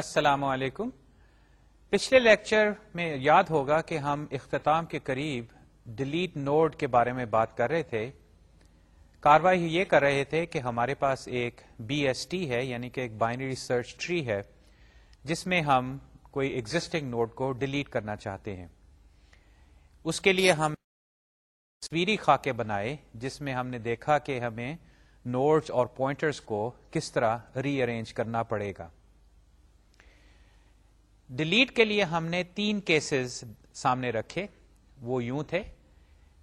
السلام علیکم۔ پچھلے لیکچر میں یاد ہوگا کہ ہم اختتام کے قریب ڈیلیٹ نوڈ کے بارے میں بات کر رہے تھے۔ کاروائی یہ کر رہے تھے کہ ہمارے پاس ایک بی ایس ٹی ہے یعنی کہ ایک بائنری سرچ ٹری ہے، جس میں ہم کوئی ایگزٹنگ نوڈ کو ڈیلیٹ کرنا چاہتے ہیں۔ اس کے لیے ہم تصویری خاکے بنائے، جس میں ہم نے دیکھا کہ ہمیں نوڈز اور پوائنٹرز کو کس طرح ری ارینج کرنا پڑے گا۔ ڈیلیٹ کے لیے ہم نے تین کیسز سامنے رکھے، وہ یوں تھے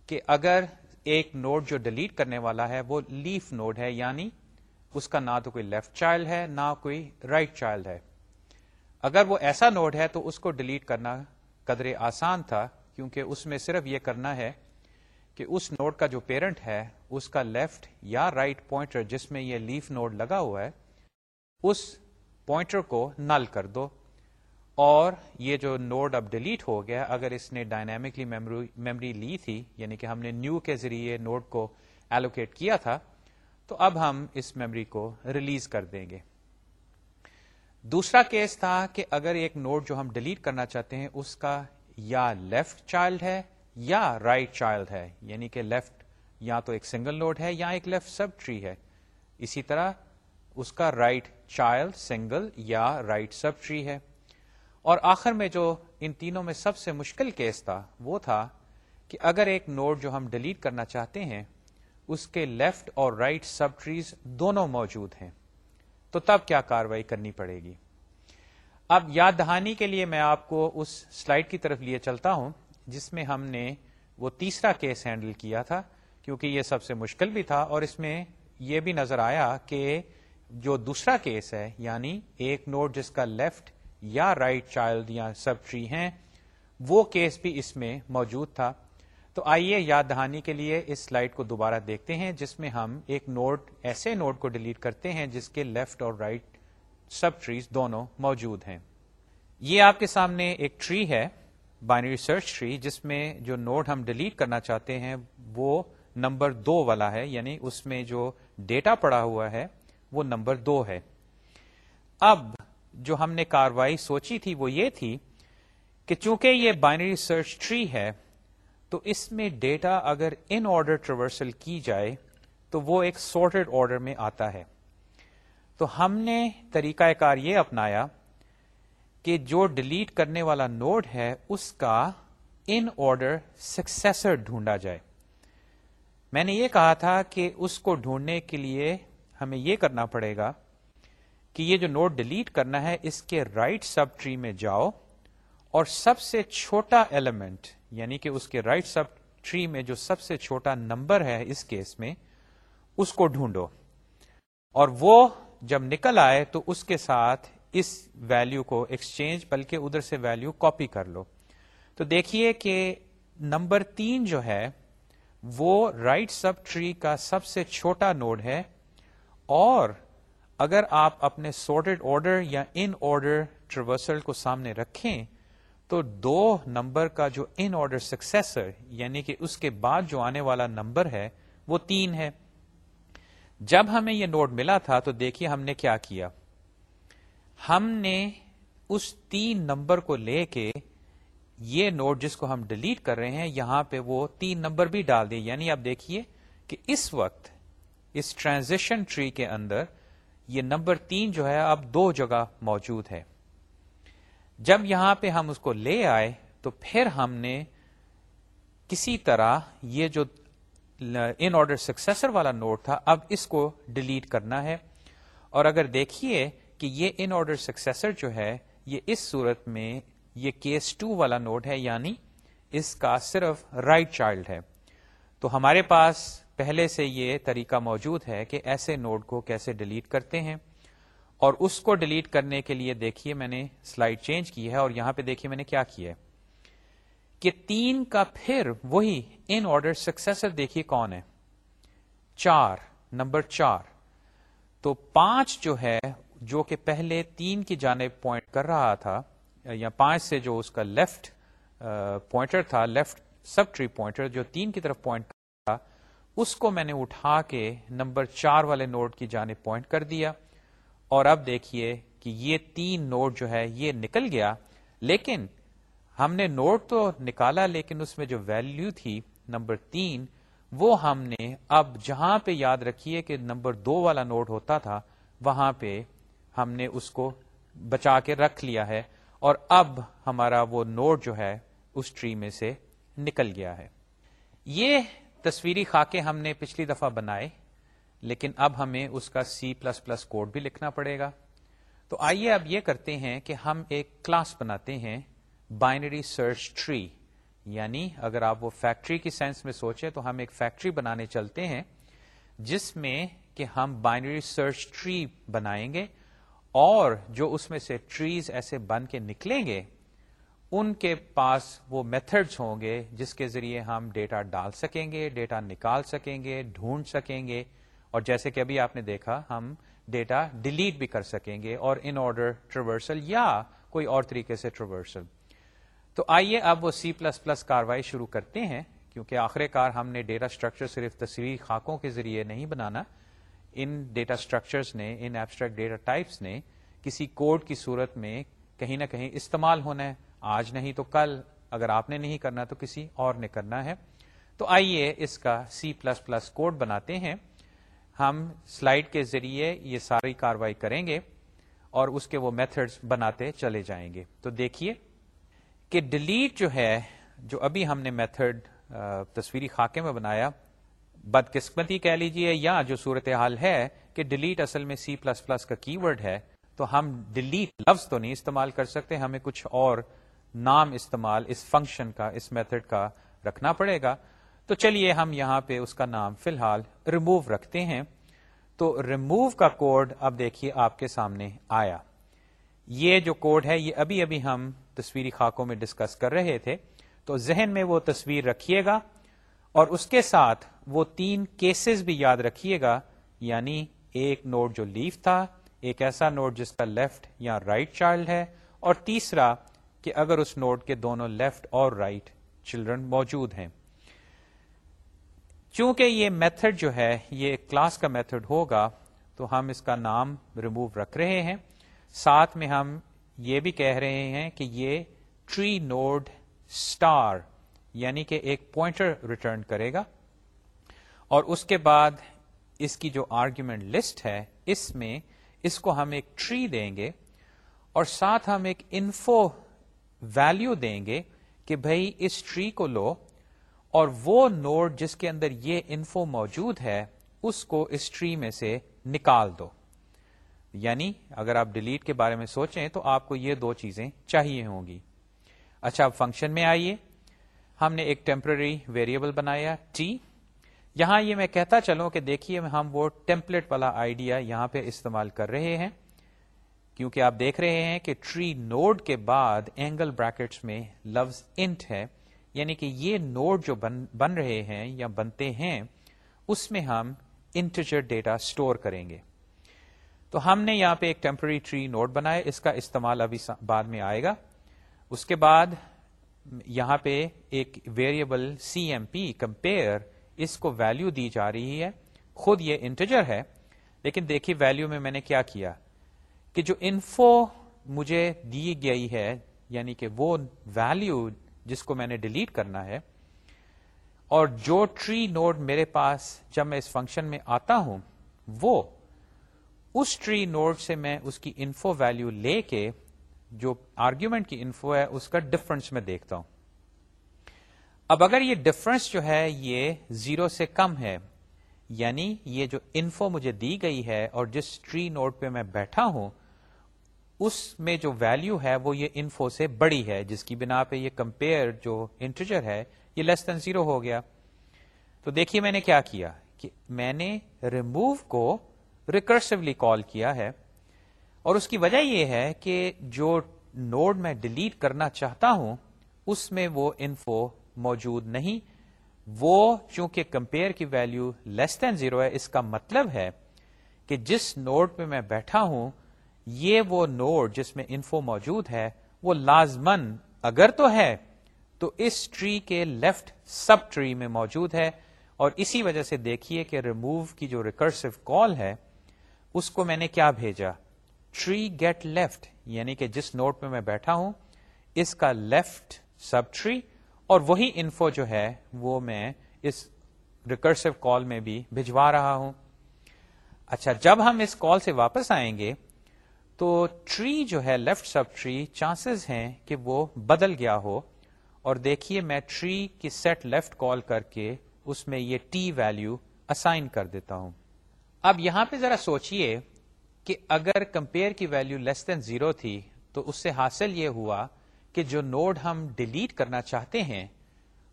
کہ اگر ایک نوڈ جو ڈیلیٹ کرنے والا ہے وہ لیف نوڈ ہے یعنی اس کا نہ تو کوئی لیفٹ چائلڈ ہے، نہ کوئی رائٹ right چائلڈ ہے۔ اگر وہ ایسا نوڈ ہے تو اس کو ڈیلیٹ کرنا قدرے آسان تھا، کیونکہ اس میں صرف یہ کرنا ہے کہ اس نوڈ کا جو پیرنٹ ہے، اس کا لیفٹ یا رائٹ right پوائنٹر جس میں یہ لیف نوڈ لگا ہوا ہے، اس پوائنٹر کو نل کر دو۔ اور یہ جو نوڈ اب ڈیلیٹ ہو گیا، اگر اس نے ڈائنامکلی میموری لی تھی یعنی کہ ہم نے نیو کے ذریعے نوڈ کو ایلوکیٹ کیا تھا، تو اب ہم اس میموری کو ریلیز کر دیں گے۔ دوسرا کیس تھا کہ اگر ایک نوڈ جو ہم ڈیلیٹ کرنا چاہتے ہیں، اس کا یا لیفٹ چائلڈ ہے یا رائٹ right چائلڈ ہے یعنی کہ لیفٹ یا تو ایک سنگل نوڈ ہے یا ایک لیفٹ سب ٹری ہے۔ اسی طرح اس کا رائٹ چائلڈ سنگل یا رائٹ سب ٹری ہے۔ اور آخر میں جو ان تینوں میں سب سے مشکل کیس تھا، وہ تھا کہ اگر ایک نوڈ جو ہم ڈیلیٹ کرنا چاہتے ہیں، اس کے لیفٹ اور رائٹ سب ٹریز دونوں موجود ہیں، تو تب کیا کاروائی کرنی پڑے گی؟ اب یاد دہانی کے لیے میں آپ کو اس سلائڈ کی طرف لیے چلتا ہوں، جس میں ہم نے وہ تیسرا کیس ہینڈل کیا تھا، کیونکہ یہ سب سے مشکل بھی تھا، اور اس میں یہ بھی نظر آیا کہ جو دوسرا کیس ہے یعنی ایک نوڈ جس کا لیفٹ یا رائٹ چائلڈ یا سب ٹری ہیں، وہ کیس بھی اس میں موجود تھا۔ تو آئیے یاد دہانی کے لیے اس سلائڈ کو دوبارہ دیکھتے ہیں، جس میں ہم ایک نوٹ ایسے نوٹ کو ڈیلیٹ کرتے ہیں جس کے لیفٹ اور رائٹ سب ٹریز دونوں موجود ہیں۔ یہ آپ کے سامنے ایک ٹری ہے بائنری سرچ ٹری جس میں جو نوٹ ہم ڈیلیٹ کرنا چاہتے ہیں، وہ نمبر دو والا ہے۔ یعنی اس میں جو ڈیٹا پڑا ہوا ہے، وہ نمبر دو ہے۔ اب جو ہم نے کاروائی سوچی تھی وہ یہ تھی کہ چونکہ یہ بائنری سرچ ٹری ہے، تو اس میں ڈیٹا اگر ان آرڈر ٹریورسل کی جائے، تو وہ ایک سارٹیڈ آرڈر میں آتا ہے۔ تو ہم نے طریقہ کار یہ اپنایا کہ جو ڈیلیٹ کرنے والا نوڈ ہے، اس کا ان آرڈر سکسیسر ڈھونڈا جائے۔ میں نے یہ کہا تھا کہ اس کو ڈھونڈنے کے لیے ہمیں یہ کرنا پڑے گا کہ یہ جو نوٹ ڈیلیٹ کرنا ہے، اس کے رائٹ سب ٹری میں جاؤ اور سب سے چھوٹا ایلیمنٹ یعنی کہ اس کے رائٹ سب ٹری میں جو سب سے چھوٹا نمبر ہے اس کیس میں، اس کو ڈھونڈو۔ اور وہ جب نکل آئے تو اس کے ساتھ اس ویلو کو ایکسچینج بلکہ ادھر سے ویلو کاپی کر لو۔ تو دیکھیے کہ نمبر تین جو ہے، وہ رائٹ سب ٹری کا سب سے چھوٹا نوڈ ہے اور اگر آپ اپنے سارٹیڈ آرڈر یا ان آرڈر ٹریورسل کو سامنے رکھیں، تو دو نمبر کا جو ان آرڈر سکسیسر یعنی کہ اس کے بعد جو آنے والا نمبر ہے، وہ تین ہے۔ جب ہمیں یہ نوٹ ملا تھا، تو دیکھیے ہم نے کیا کیا۔ ہم نے اس تین نمبر کو لے کے یہ نوٹ جس کو ہم ڈیلیٹ کر رہے ہیں، یہاں پہ وہ تین نمبر بھی ڈال دیں یعنی آپ دیکھیے کہ اس وقت، اس ٹرانزیشن ٹری کے اندر یہ نمبر تین جو ہے اب دو جگہ موجود ہے۔ جب یہاں پہ ہم اس کو لے آئے تو پھر ہم نے کسی طرح یہ جو ان آرڈر سکسیسر والا نوٹ تھا اب اس کو ڈیلیٹ کرنا ہے۔ اور اگر دیکھیے کہ یہ ان آرڈر سکسیسر جو ہے یہ اس صورت میں یہ کیس ٹو والا نوٹ ہے یعنی اس کا صرف رائٹ right چائلڈ ہے۔ تو ہمارے پاس پہلے سے یہ طریقہ موجود ہے کہ ایسے نوڈ کو کیسے ڈیلیٹ کرتے ہیں اور اس کو ڈیلیٹ کرنے کے لیے دیکھیے میں نے سلائڈ چینج کی ہے اور یہاں پہ دیکھیے میں نے کیا کیا ہے کہ تین کا پھر وہی ان آرڈر سکسیسر دیکھیے کون ہے چار، نمبر چار۔ تو پانچ جو ہے، جو کہ پہلے تین کی جانب پوائنٹ کر رہا تھا، یا پانچ سے جو اس کا لیفٹ پوائنٹر تھا لیفٹ سب ٹری پوائنٹر جو تین کی طرف پوائنٹ اس کو میں نے اٹھا کے نمبر چار والے نوٹ کی جانب پوائنٹ کر دیا۔ اور اب دیکھیے کہ یہ تین نوٹ جو ہے یہ نکل گیا۔ لیکن ہم نے نوٹ تو نکالا، لیکن اس میں جو ویلو تھی نمبر تین، وہ ہم نے اب جہاں پہ یاد رکھیے کہ نمبر دو والا نوٹ ہوتا تھا، وہاں پہ ہم نے اس کو بچا کے رکھ لیا ہے۔ اور اب ہمارا وہ نوٹ جو ہے، اس ٹری میں سے نکل گیا ہے۔ یہ تصویری خاکے ہم نے پچھلی دفعہ بنائے، لیکن اب ہمیں اس کا سی پلس پلس کوڈ بھی لکھنا پڑے گا۔ تو آئیے اب یہ کرتے ہیں کہ ہم ایک کلاس بناتے ہیں بائنری سرچ ٹری یعنی اگر آپ وہ فیکٹری کی سینس میں سوچیں تو ہم ایک فیکٹری بنانے چلتے ہیں، جس میں کہ ہم بائنری سرچ ٹری بنائیں گے اور جو اس میں سے ٹریز ایسے بن کے نکلیں گے ان کے پاس وہ میتھڈز ہوں گے جس کے ذریعے ہم ڈیٹا ڈال سکیں گے ڈیٹا نکال سکیں گے، ڈھونڈ سکیں گے۔ اور جیسے کہ ابھی آپ نے دیکھا، ہم ڈیٹا ڈیلیٹ بھی کر سکیں گے اور ان آرڈر ٹریورسل یا کوئی اور طریقے سے ٹریورسل تو آئیے اب وہ سی پلس پلس کاروائی شروع کرتے ہیں، کیونکہ آخر کار ہم نے ڈیٹا اسٹرکچر صرف تصویری خاکوں کے ذریعے نہیں بنانا۔ ان ڈیٹا اسٹرکچرس نے ان ایبسٹریکٹ ڈیٹا ٹائپس نے کسی کوڈ کی صورت میں کہیں نہ کہیں استعمال ہونا ہے۔ آج نہیں تو کل، اگر آپ نے نہیں کرنا تو کسی اور نے کرنا ہے۔ تو آئیے اس کا سی پلس پلس کوڈ بناتے ہیں۔ ہم سلائڈ کے ذریعے یہ ساری کاروائی کریں گے اور اس کے وہ میتھڈز بناتے چلے جائیں گے۔ تو دیکھیے کہ ڈیلیٹ جو ہے، جو ابھی ہم نے میتھڈ تصویری خاکے میں بنایا، بدقسمتی کہہ لیجیے، یا جو صورتحال ہے کہ ڈیلیٹ اصل میں سی پلس پلس کا کی ورڈ ہے، تو ہم ڈیلیٹ لفظ تو نہیں استعمال کر سکتے، ہمیں کچھ اور نام استعمال، اس فنکشن کا، اس میتھڈ کا رکھنا پڑے گا۔ تو چلیے ہم یہاں پہ اس کا نام فی الحال ریموو رکھتے ہیں۔ تو ریموو کا کوڈ اب دیکھیے آپ کے سامنے آیا۔ یہ جو کوڈ ہے، یہ ابھی ابھی ہم تصویری خاکوں میں ڈسکس کر رہے تھے۔ تو ذہن میں وہ تصویر رکھیے گا اور اس کے ساتھ وہ تین کیسز بھی یاد رکھیے گا۔ یعنی ایک نوٹ جو لیف تھا، ایک ایسا نوٹ جس کا لیفٹ یا رائٹ right چائلڈ ہے، اور تیسرا کہ اگر اس نوٹ کے دونوں لیفٹ اور رائٹ right چلڈرن موجود ہیں۔ چونکہ یہ میتھڈ جو ہے، یہ کلاس کا میتھڈ ہوگا، تو ہم اس کا نام ریموو رکھ رہے ہیں۔ ساتھ میں ہم یہ بھی کہہ رہے ہیں کہ یہ ٹری نوڈ اسٹار یعنی کہ ایک پوائنٹر ریٹرن کرے گا۔ اور اس کے بعد اس کی جو آرگیومنٹ لسٹ ہے، اس میں اس کو ہم ایک ٹری دیں گے۔ اور ساتھ ہم ایک انفو ویلو دیں گے کہ بھائی اس ٹری کو لو اور وہ نوڈ جس کے اندر یہ انفو موجود ہے، اس کو اس ٹری میں سے نکال دو۔ یعنی اگر آپ ڈیلیٹ کے بارے میں سوچیں تو آپ کو یہ دو چیزیں چاہیے ہوں گی۔ اچھا اب فنکشن میں آئیے۔ ہم نے ایک ٹیمپرری ویریبل بنایا ٹی یہاں یہ میں کہتا چلوں کہ دیکھیے ہم وہ ٹیمپلیٹ والا آئیڈیا یہاں پہ استعمال کر رہے ہیں۔ کیونکہ آپ دیکھ رہے ہیں کہ ٹری نوڈ کے بعد اینگل بریکٹس میں لفظ انٹ ہے یعنی کہ یہ نوڈ جو بن بن رہے ہیں یا بنتے ہیں، اس میں ہم انٹیجر ڈیٹا اسٹور کریں گے۔ تو ہم نے یہاں پہ ایک ٹیمپرری ٹری نوٹ بنایا، اس کا استعمال ابھی بعد میں آئے گا۔ اس کے بعد یہاں پہ ایک variable C M P compare اس کو ویلو دی جا رہی ہے۔ خود یہ انٹیجر ہے، لیکن دیکھیے ویلو میں میں نے کیا کیا۔ کہ جو انفو مجھے دی گئی ہے یعنی کہ وہ ویلو جس کو میں نے ڈیلیٹ کرنا ہے، اور جو ٹری نوڈ میرے پاس جب میں اس فنکشن میں آتا ہوں، وہ اس ٹری نوڈ سے میں اس کی انفو ویلو لے کے جو آرگیومنٹ کی انفو ہے، اس کا ڈفرنس میں دیکھتا ہوں۔ اب اگر یہ ڈفرنس جو ہے، یہ زیرو سے کم ہے یعنی یہ جو انفو مجھے دی گئی ہے اور جس ٹری نوڈ پہ میں بیٹھا ہوں اس میں جو ویلو ہے وہ یہ انفو سے بڑی ہے، جس کی بنا پہ یہ کمپیئر جو انٹرجر ہے، یہ لیس دین زیرو ہو گیا۔ تو دیکھیے میں نے کیا کیا کہ میں نے ریموو کو ریکرسولی کال کیا ہے۔ اور اس کی وجہ یہ ہے کہ جو نوڈ میں ڈیلیٹ کرنا چاہتا ہوں، اس میں وہ انفو موجود نہیں۔ وہ چونکہ کمپیئر کی ویلو لیس دین زیرو ہے، اس کا مطلب ہے کہ جس نوڈ پہ میں بیٹھا ہوں یہ وہ نوڈ جس میں انفو موجود ہے، وہ لازمن اگر تو ہے، تو اس ٹری کے لیفٹ سب ٹری میں موجود ہے۔ اور اسی وجہ سے دیکھیے کہ ریموو کی جو ریکرسو کال ہے، اس کو میں نے کیا بھیجا؟ ٹری گیٹ لیفٹ یعنی کہ جس نوٹ پہ میں بیٹھا ہوں، اس کا لیفٹ سب ٹری، اور وہی انفو جو ہے، وہ میں اس ریکرسو کال میں بھی بھجوا رہا ہوں۔ اچھا جب ہم اس کال سے واپس آئیں گے تو ٹری جو ہے لیفٹ سب ٹری چانسز ہیں کہ وہ بدل گیا ہو اور دیکھیے میں ٹری کی سیٹ لیفٹ کال کر کے اس میں یہ ٹی ویلو اسائن کر دیتا ہوں۔ اب یہاں پہ ذرا سوچئے کہ اگر کمپیئر کی ویلو لیس دین زیرو تھی تو اس سے حاصل یہ ہوا کہ جو نوڈ ہم ڈیلیٹ کرنا چاہتے ہیں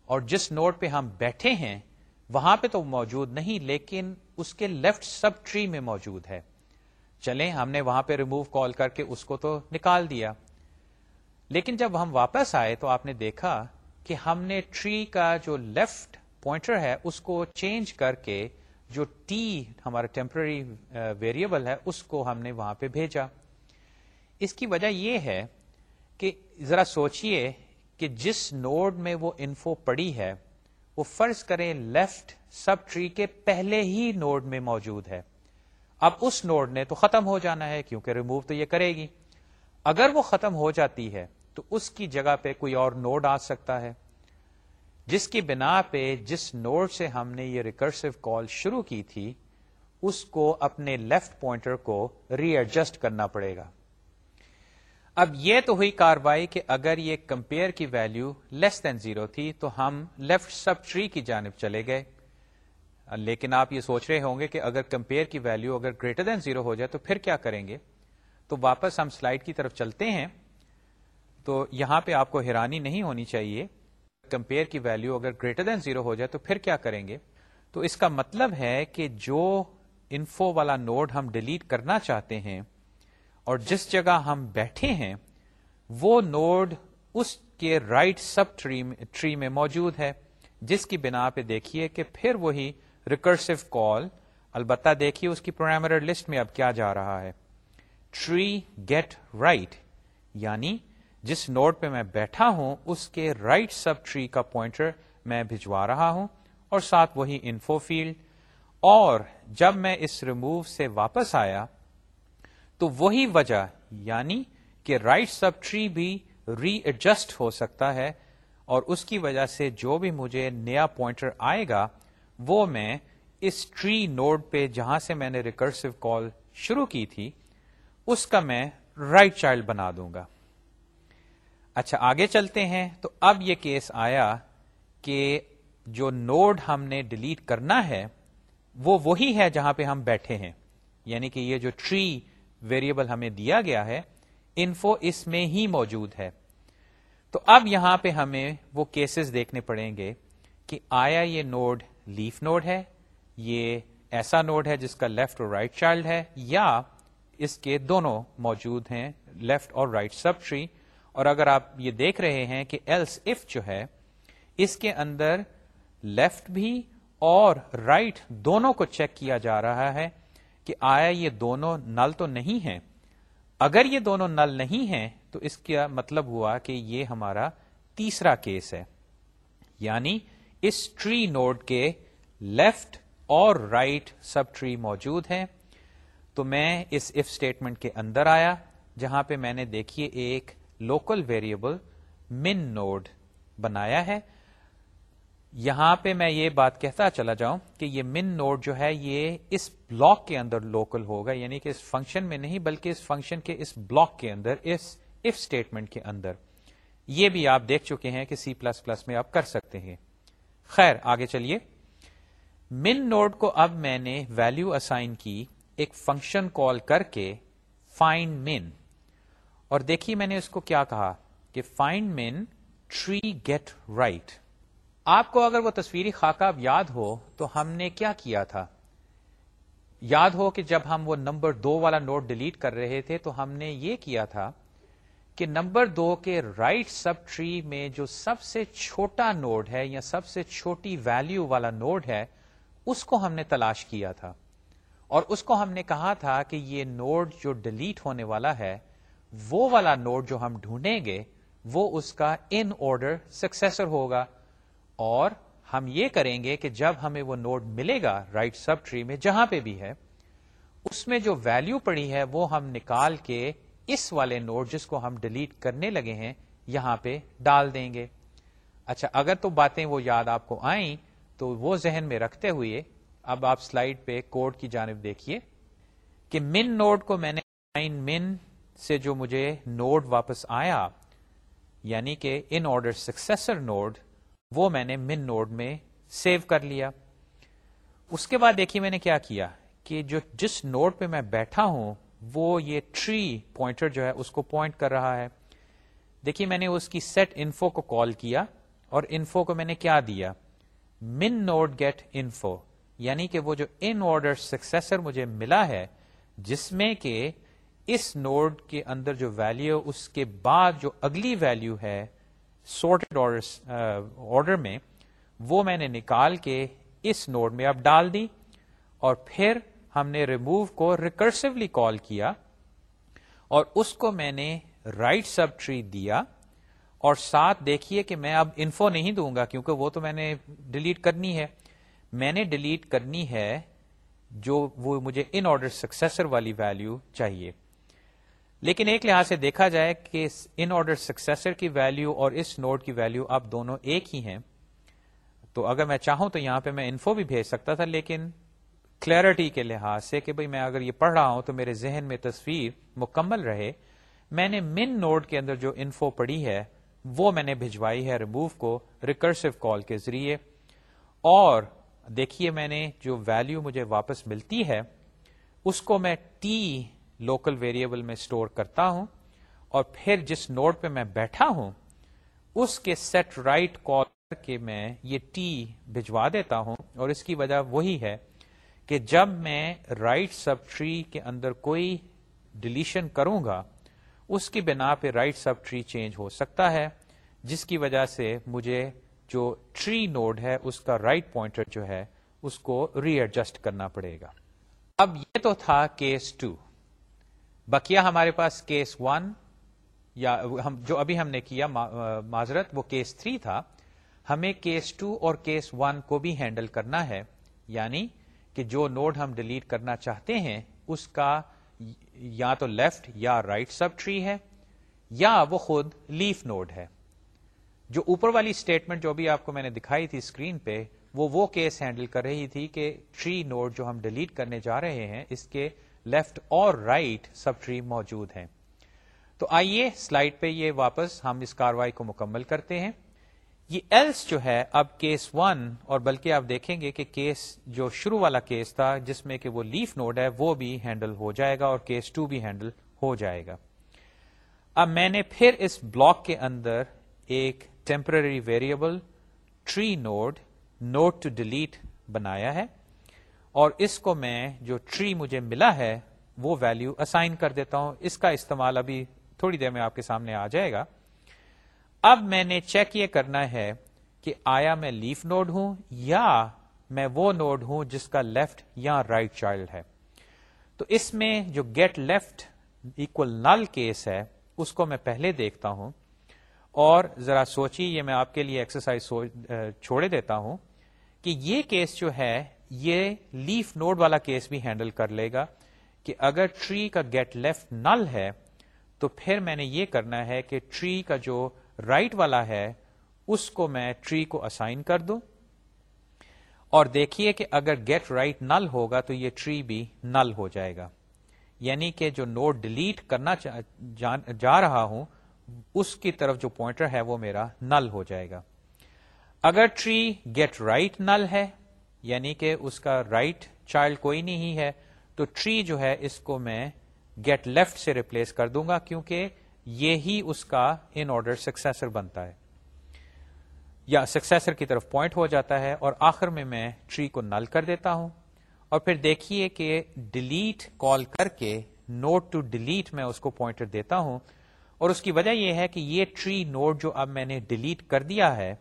اور جس نوڈ پہ ہم بیٹھے ہیں، وہاں پہ تو موجود نہیں، لیکن اس کے لیفٹ سب ٹری میں موجود ہے۔ چلیں، ہم نے وہاں پہ ریموو کال کر کے اس کو تو نکال دیا۔ لیکن جب ہم واپس آئے تو آپ نے دیکھا کہ ہم نے ٹری کا جو لیفٹ پوائنٹر ہے، اس کو چینج کر کے جو ٹی ہمارا ٹیمپرری ویریبل ہے، اس کو ہم نے وہاں پہ بھیجا۔ اس کی وجہ یہ ہے کہ ذرا سوچئے کہ جس نوڈ میں وہ انفو پڑی ہے، وہ فرض کریں لیفٹ سب ٹری کے پہلے ہی نوڈ میں موجود ہے۔ اب اس نوڈ نے تو ختم ہو جانا ہے کیونکہ ریموو تو یہ کرے گی۔ اگر وہ ختم ہو جاتی ہے تو اس کی جگہ پہ کوئی اور نوڈ آ سکتا ہے۔ جس کی بنا پہ جس نوڈ سے ہم نے یہ ریکرسو کال شروع کی تھی، اس کو اپنے لیفٹ پوائنٹر کو ری ایڈجسٹ کرنا پڑے گا۔ اب یہ تو ہوئی کاروائی کہ اگر یہ کمپیئر کی ویلو لیس دین زیرو تھی تو ہم لیفٹ سب ٹری کی جانب چلے گئے۔ لیکن آپ یہ سوچ رہے ہوں گے کہ اگر کمپیئر کی ویلو اگر گریٹر دین زیرو ہو جائے تو پھر کیا کریں گے؟ تو واپس ہم سلائڈ کی طرف چلتے ہیں۔ تو یہاں پہ آپ کو حیرانی نہیں ہونی چاہیے۔ کمپیئر کی ویلو اگر گریٹر دین زیرو ہو جائے تو پھر کیا کریں گے؟ تو اس کا مطلب ہے کہ جو انفو والا نوڈ ہم ڈیلیٹ کرنا چاہتے ہیں اور جس جگہ ہم بیٹھے ہیں، وہ نوڈ اس کے رائٹ سب ٹری میں موجود ہے، جس کی بنا پہ دیکھیے کہ پھر وہی ریکرسو کال البتہ دیکھیے اس کی پروگرامر لسٹ میں اب کیا جا رہا ہے۔ ٹری گیٹ رائٹ یعنی جس نوڈ پہ میں بیٹھا ہوں، اس کے رائٹ سب ٹری کا پوائنٹر میں بھجوا رہا ہوں اور ساتھ وہی انفو فیلڈ اور جب میں اس ریموو سے واپس آیا، تو وہی وجہ یعنی کہ رائٹ سب ٹری بھی ری ایڈجسٹ ہو سکتا ہے اور اس کی وجہ سے جو بھی مجھے نیا پوائنٹر آئے گا وہ میں اس ٹری نوڈ پہ جہاں سے میں نے ریکرسو کال شروع کی تھی، اس کا میں رائٹ right چائلڈ بنا دوں گا۔ اچھا آگے چلتے ہیں۔ تو اب یہ کیس آیا کہ جو نوڈ ہم نے ڈیلیٹ کرنا ہے، وہ وہی ہے جہاں پہ ہم بیٹھے ہیں۔ یعنی کہ یہ جو ٹری ویریبل ہمیں دیا گیا ہے انفو اس میں ہی موجود ہے۔ تو اب یہاں پہ ہمیں وہ کیسز دیکھنے پڑیں گے کہ آیا یہ نوڈ لیف نوڈ ہے، یہ ایسا نوڈ ہے جس کا لیفٹ اور رائٹ right چائلڈ ہے، یا اس کے دونوں موجود ہیں لیفٹ اور رائٹ سب ٹری اور اگر آپ یہ دیکھ رہے ہیں کہ ایلس اف جو ہے، اس کے اندر لیفٹ بھی اور رائٹ right دونوں کو چیک کیا جا رہا ہے کہ آیا یہ دونوں نل تو نہیں ہیں. اگر یہ دونوں نل نہیں ہیں، تو اس کا مطلب ہوا کہ یہ ہمارا تیسرا کیس ہے. یعنی اس ٹری نوڈ کے لیفٹ اور رائٹ سب ٹری موجود ہیں۔ تو میں اس اف اسٹیٹمنٹ کے اندر آیا، جہاں پہ میں نے دیکھیے ایک لوکل ویریبل من نوڈ بنایا ہے۔ یہاں پہ میں یہ بات کہتا چلا جاؤں کہ یہ من نوڈ جو ہے، یہ اس بلاک کے اندر لوکل ہوگا یعنی کہ اس فنکشن میں نہیں، بلکہ اس فنکشن کے اس بلاک کے اندر، اس اف اسٹیٹمنٹ کے اندر۔ یہ بھی آپ دیکھ چکے ہیں کہ سی پلس پلس میں آپ کر سکتے ہیں۔ خیر، آگے چلیے۔ من نوڈ کو اب میں نے ویلو اسائن کی، ایک فنکشن کال کر کے فائنڈ من اور دیکھیے میں نے اس کو کیا کہا کہ فائنڈ من ٹری گیٹ رائٹ آپ کو اگر وہ تصویری خاکہ یاد ہو تو ہم نے کیا کیا تھا؟ یاد ہو کہ جب ہم وہ نمبر دو والا نوٹ ڈیلیٹ کر رہے تھے تو ہم نے یہ کیا تھا کہ نمبر دو کے رائٹ سب ٹری میں جو سب سے چھوٹا نوڈ ہے یا سب سے چھوٹی ویلیو والا نوڈ ہے، اس کو ہم نے تلاش کیا تھا۔ اور اس کو ہم نے کہا تھا کہ یہ نوڈ جو ڈیلیٹ ہونے والا ہے، وہ والا نوڈ جو ہم ڈھونڈیں گے، وہ اس کا ان آرڈر سکسیسر ہوگا۔ اور ہم یہ کریں گے کہ جب ہمیں وہ نوڈ ملے گا رائٹ سب ٹری میں جہاں پہ بھی ہے، اس میں جو ویلو پڑی ہے، وہ ہم نکال کے اس والے نوٹ جس کو ہم ڈیلیٹ کرنے لگے ہیں، یہاں پہ ڈال دیں گے۔ اچھا اگر تو باتیں وہ یاد آپ کو آئیں تو وہ ذہن میں رکھتے ہوئے اب آپ سلائڈ پہ کوڈ کی جانب دیکھیے کہ من نوڈ کو میں نے من سے جو مجھے نوڈ واپس آیا یعنی کہ ان آرڈر سکسیسر نوڈ وہ میں نے من نوڈ میں سیو کر لیا۔ اس کے بعد دیکھیے میں نے کیا کیا کہ جو جس نوڈ پہ میں بیٹھا ہوں وہ یہ ٹری پوائنٹر جو ہے اس کو پوائنٹ کر رہا ہے۔ دیکھیے میں نے اس کی سیٹ انفو کو کال کیا اور انفو کو میں نے کیا دیا۔ من نوڈ گیٹ انفو یعنی کہ وہ جو ان آرڈر سکسیسر مجھے ملا ہے، جس میں کہ اس نوڈ کے اندر جو ویلو اس کے بعد جو اگلی ویلو ہے سورٹڈ آرڈر میں، وہ میں نے نکال کے اس نوڈ میں اب ڈال دی اور پھر ہم نے ریموو کو ریکرسولی کال کیا اور اس کو میں نے رائٹ سب ٹری دیا اور ساتھ دیکھیے کہ میں اب انفو نہیں دوں گا کیونکہ وہ تو میں نے ڈیلیٹ کرنی ہے۔ میں نے ڈیلیٹ کرنی ہے جو وہ مجھے ان آرڈر سکسیسر والی ویلو چاہیے۔ لیکن ایک لحاظ سے دیکھا جائے کہ ان آرڈر سکسیسر کی ویلو اور اس نوڈ کی ویلو اب دونوں ایک ہی ہیں۔ تو اگر میں چاہوں تو یہاں پہ میں انفو بھی بھیج سکتا تھا لیکن کلیئرٹی کے لحاظ سے کہ بھئی میں اگر یہ پڑھ رہا ہوں تو میرے ذہن میں تصویر مکمل رہے، میں نے من نوڈ کے اندر جو انفو پڑی ہے، وہ میں نے بھجوائی ہے ریموو کو ریکرسو کال کے ذریعے۔ اور دیکھیے میں نے جو ویلو مجھے واپس ملتی ہے، اس کو میں ٹی لوکل ویریبل میں اسٹور کرتا ہوں اور پھر جس نوڈ پہ میں بیٹھا ہوں، اس کے سیٹ رائٹ کال کر کے میں یہ ٹی بھجوا دیتا ہوں۔ اور اس کی وجہ وہی ہے کہ جب میں رائٹ سب ٹری کے اندر کوئی ڈلیشن کروں گا، اس کی بنا پہ رائٹ سب ٹری چینج ہو سکتا ہے، جس کی وجہ سے مجھے جو ٹری نوڈ ہے، اس کا رائٹ right پوائنٹر جو ہے، اس کو ری ایڈجسٹ کرنا پڑے گا۔ اب یہ تو تھا کیس ٹو بکیا ہمارے پاس کیس ون یا ہم جو ابھی ہم نے کیا معذرت، وہ کیس تھری تھا۔ ہمیں کیس ٹو اور کیس ون کو بھی ہینڈل کرنا ہے یعنی کہ جو نوڈ ہم ڈیلیٹ کرنا چاہتے ہیں، اس کا یا تو لیفٹ یا رائٹ سب ٹری ہے، یا وہ خود لیف نوڈ ہے۔ جو اوپر والی اسٹیٹمنٹ جو بھی آپ کو میں نے دکھائی تھی اسکرین پہ، وہ وہ کیس ہینڈل کر رہی تھی کہ ٹری نوڈ جو ہم ڈیلیٹ کرنے جا رہے ہیں، اس کے لیفٹ اور رائٹ سب ٹری موجود ہیں۔ تو آئیے سلائڈ پہ یہ واپس ہم اس کاروائی کو مکمل کرتے ہیں۔ یہ ایلس جو ہے اب کیس ون اور بلکہ آپ دیکھیں گے کہ کیس جو شروع والا کیس تھا جس میں کہ وہ لیف نوڈ ہے، وہ بھی ہینڈل ہو جائے گا اور کیس ٹو بھی ہینڈل ہو جائے گا۔ اب میں نے پھر اس بلاک کے اندر ایک temporary variable tree node node to delete بنایا ہے، اور اس کو میں جو ٹری مجھے ملا ہے، وہ ویلو اسائن کر دیتا ہوں۔ اس کا استعمال ابھی تھوڑی دیر میں آپ کے سامنے آ جائے گا۔ اب میں نے چیک یہ کرنا ہے کہ آیا میں لیف نوڈ ہوں یا میں وہ نوڈ ہوں جس کا لیفٹ یا رائٹ right چائلڈ ہے۔ تو اس میں جو get left equal null case ہے، اس کو میں پہلے دیکھتا ہوں۔ اور ذرا سوچی یہ میں آپ کے لیے ایکسرسائز چھوڑے دیتا ہوں کہ یہ کیس جو ہے، یہ لیف نوڈ والا کیس بھی ہینڈل کر لے گا کہ اگر ٹری کا گیٹ لیفٹ نل ہے، تو پھر میں نے یہ کرنا ہے کہ ٹری کا جو رائٹ right والا ہے، اس کو میں ٹری کو اسائن کر دوں۔ اور دیکھیے کہ اگر گیٹ رائٹ نل ہوگا تو یہ ٹری بھی نل ہو جائے گا۔ یعنی کہ جو نوٹ ڈیلیٹ کرنا جا رہا ہوں، اس کی طرف جو پوائنٹر ہے وہ میرا نل ہو جائے گا۔ اگر ٹری گیٹ رائٹ نل ہے یعنی کہ اس کا رائٹ right چائلڈ کوئی نہیں ہے، تو ٹری جو ہے اس کو میں گیٹ لیفٹ سے ریپلیس کر دوں گا کیونکہ یہی اس کا ان آرڈر سکسیسر بنتا ہے۔ یا سکسیسر کی طرف پوائنٹ ہو جاتا ہے اور آخر میں میں ٹری کو نل کر دیتا ہوں۔ اور پھر دیکھیے کہ ڈیلیٹ کال کر کے نوٹ ٹو ڈیلیٹ میں اس کو پوائنٹر دیتا ہوں۔ اور اس کی وجہ یہ ہے کہ یہ ٹری نوٹ جو اب میں نے ڈیلیٹ کر دیا ہے،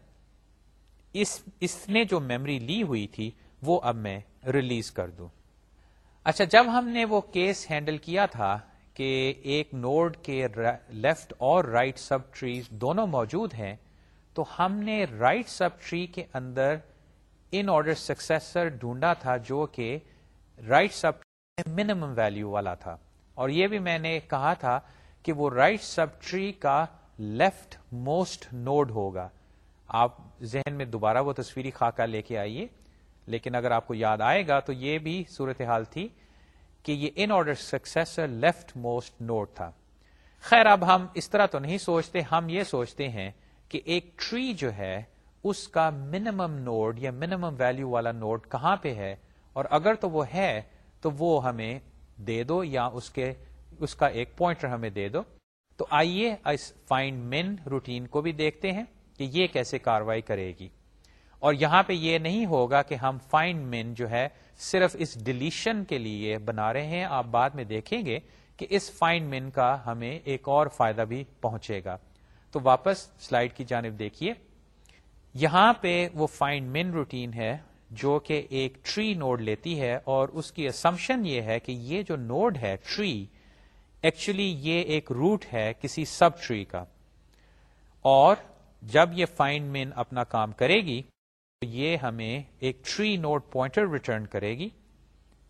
اس اس نے جو میمری لی ہوئی تھی، وہ اب میں ریلیز کر دوں۔ اچھا جب ہم نے وہ کیس ہینڈل کیا تھا کہ ایک نوڈ کے لیفٹ اور رائٹ سب ٹریز دونوں موجود ہیں، تو ہم نے رائٹ سب ٹری کے اندر ان آرڈر سکسیسر ڈھونڈا تھا جو کہ رائٹ سب منیمم ویلو والا تھا۔ اور یہ بھی میں نے کہا تھا کہ وہ رائٹ سب ٹری کا لیفٹ موسٹ نوڈ ہوگا۔ آپ ذہن میں دوبارہ وہ تصویری خاکہ لے کے آئیے، لیکن اگر آپ کو یاد آئے گا تو یہ بھی صورتحال تھی۔ کہ یہ in order successor leftmost node تھا۔ خیر، اب ہم اس طرح تو نہیں سوچتے، ہم یہ سوچتے ہیں کہ ایک ٹری جو ہے، اس کا منیمم نوڈ یا منیمم ویلو والا نوڈ کہاں پہ ہے؟ اور اگر تو وہ ہے، تو وہ ہمیں دے دو یا اس کے، اس کا ایک پوائنٹر ہمیں دے دو۔ تو آئیے اس فائنڈ من روٹین کو بھی دیکھتے ہیں کہ یہ کیسے کاروائی کرے گی۔ اور یہاں پہ یہ نہیں ہوگا کہ ہم فائنڈ من جو ہے صرف اس ڈلیشن کے لیے بنا رہے ہیں۔ آپ بعد میں دیکھیں گے کہ اس فائنڈ من کا ہمیں ایک اور فائدہ بھی پہنچے گا۔ تو واپس سلائڈ کی جانب دیکھیے۔ یہاں پہ وہ فائنڈ من روٹین ہے جو کہ ایک ٹری نوڈ لیتی ہے اور اس کی اسمپشن یہ ہے کہ یہ جو نوڈ ہے ٹری ایکچولی یہ ایک روٹ ہے کسی سب ٹری کا۔ اور جب یہ فائنڈ مین اپنا کام کرے گی یہ ہمیں ایک ٹری نوڈ پوائنٹر ریٹرن کرے گی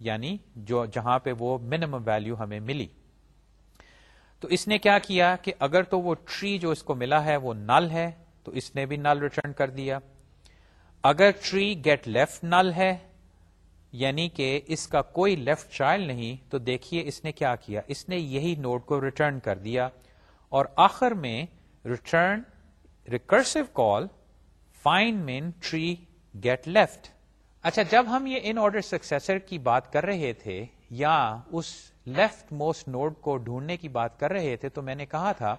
یعنی جو جہاں پہ وہ منیمم ویلو ہمیں ملی۔ تو اس نے کیا کیا کہ اگر تو وہ ٹری جو اس کو ملا ہے وہ نل ہے، تو اس نے بھی نل ریٹرن کر دیا۔ اگر ٹری گیٹ لیفٹ نل ہے یعنی کہ اس کا کوئی لیفٹ چائلڈ نہیں، تو دیکھیے اس نے کیا کیا۔ اس نے یہی نوٹ کو ریٹرن کر دیا۔ اور آخر میں return recursive call find min tree get left اچھا جب ہم یہ ان آرڈر سکسیسر کی بات کر رہے تھے یا اس لیفٹ موسٹ نوڈ کو ڈھونڈنے کی بات کر رہے تھے، تو میں نے کہا تھا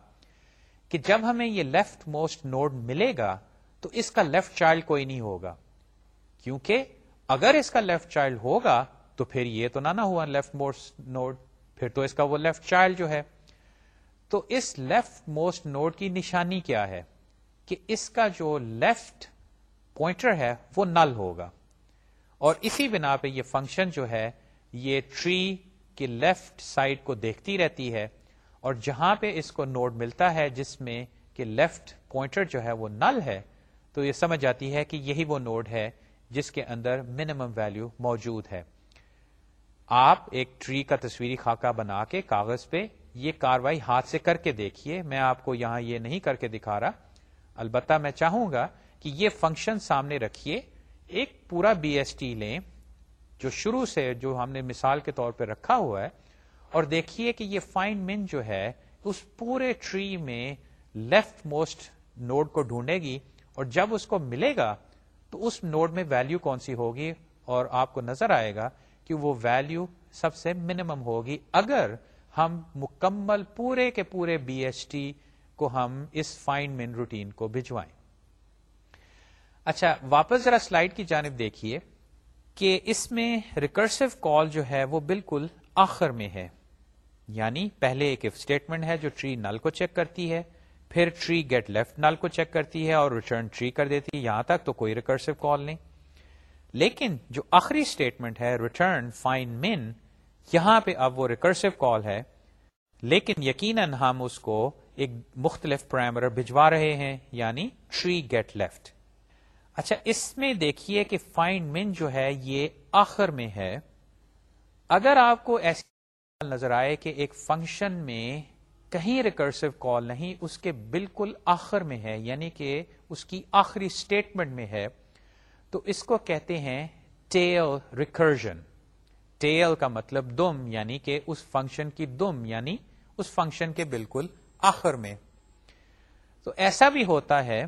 کہ جب ہمیں یہ لیفٹ موسٹ نوڈ ملے گا تو اس کا لیفٹ چائلڈ کوئی نہیں ہوگا۔ کیونکہ اگر اس کا لیفٹ چائلڈ ہوگا تو پھر یہ تو نہ ہوا لیفٹ موسٹ نوڈ پھر تو اس کا وہ لیفٹ چائلڈ جو ہے۔ تو اس لیفٹ موسٹ نوڈ کی نشانی کیا ہے؟ کہ اس کا جو لیفٹ پوائنٹر ہے وہ نل ہوگا۔ اور اسی بنا پہ یہ فنکشن جو ہے، یہ ٹری کے لیفٹ سائڈ کو دیکھتی رہتی ہے اور جہاں پہ اس کو نوڈ ملتا ہے جس میں کہ لیفٹ پوائنٹر جو ہے وہ نل ہے، تو یہ سمجھ جاتی ہے کہ یہی وہ نوڈ ہے جس کے اندر منیمم ویلو موجود ہے۔ آپ ایک ٹری کا تصویری خاکہ بنا کے کاغذ پہ یہ کاروائی ہاتھ سے کر کے دیکھیے، میں آپ کو یہاں یہ نہیں کر کے دکھا رہا۔ البتہ میں چاہوں گا کہ یہ فنکشن سامنے رکھیے۔ ایک پورا بی ایس ٹی لیں جو شروع سے جو ہم نے مثال کے طور پہ رکھا ہوا ہے، اور دیکھیے کہ یہ فائن من جو ہے، اس پورے ٹری میں لیفٹ موسٹ نوڈ کو ڈھونڈے گی، اور جب اس کو ملے گا، تو اس نوڈ میں ویلو کون سی ہوگی؟ اور آپ کو نظر آئے گا کہ وہ ویلو سب سے منیمم ہوگی۔ اگر ہم مکمل پورے کے پورے بی ایس ٹی کو ہم اس فائن مین روٹین کو بھجوائیں۔ اچھا واپس ذرا سلائڈ کی جانب دیکھیے کہ اس میں ریکرسو کال جو ہے وہ بالکل آخر میں ہے۔ یعنی پہلے ایک اسٹیٹمنٹ ہے جو ٹری نل کو چیک کرتی ہے، پھر ٹری گیٹ لیفٹ نل کو چیک کرتی ہے اور ریٹرن ٹری کر دیتی ہے۔ یہاں تک تو کوئی ریکرسو کال نہیں۔ لیکن جو آخری اسٹیٹمنٹ ہے ریٹرن فائن من یہاں پہ اب وہ ریکرسو کال ہے۔ لیکن یقیناً ہم اس کو ایک مختلف پرائمر بھجوا رہے ہیں یعنی ٹری گیٹ لیفٹ اچھا اس میں دیکھیے کہ فائن من جو ہے، یہ آخر میں ہے۔ اگر آپ کو ایسی نظر آئے کہ ایک فنکشن میں کہیں ریکرسو کال نہیں، اس کے بالکل آخر میں ہے یعنی کہ اس کی آخری اسٹیٹمنٹ میں ہے، تو اس کو کہتے ہیں ٹیل ریکرجن ٹیل کا مطلب دم یعنی کہ اس فنکشن کی دم یعنی اس فنکشن کے بالکل آخر میں۔ تو ایسا بھی ہوتا ہے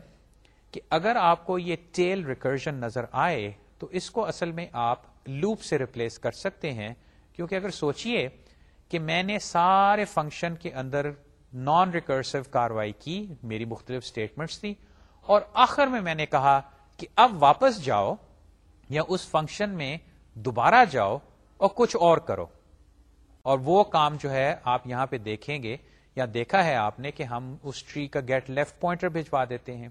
کہ اگر آپ کو یہ ٹیل ریکرجن نظر آئے، تو اس کو اصل میں آپ لوپ سے ریپلیس کر سکتے ہیں۔ کیونکہ اگر سوچئے کہ میں نے سارے فنکشن کے اندر نان ریکرسو کاروائی کی، میری مختلف اسٹیٹمنٹس تھی اور آخر میں میں نے کہا کہ اب واپس جاؤ یا اس فنکشن میں دوبارہ جاؤ اور کچھ اور کرو۔ اور وہ کام جو ہے، آپ یہاں پہ دیکھیں گے یا دیکھا ہے آپ نے کہ ہم اس ٹری کا گیٹ لیفٹ پوائنٹر بھجوا دیتے ہیں۔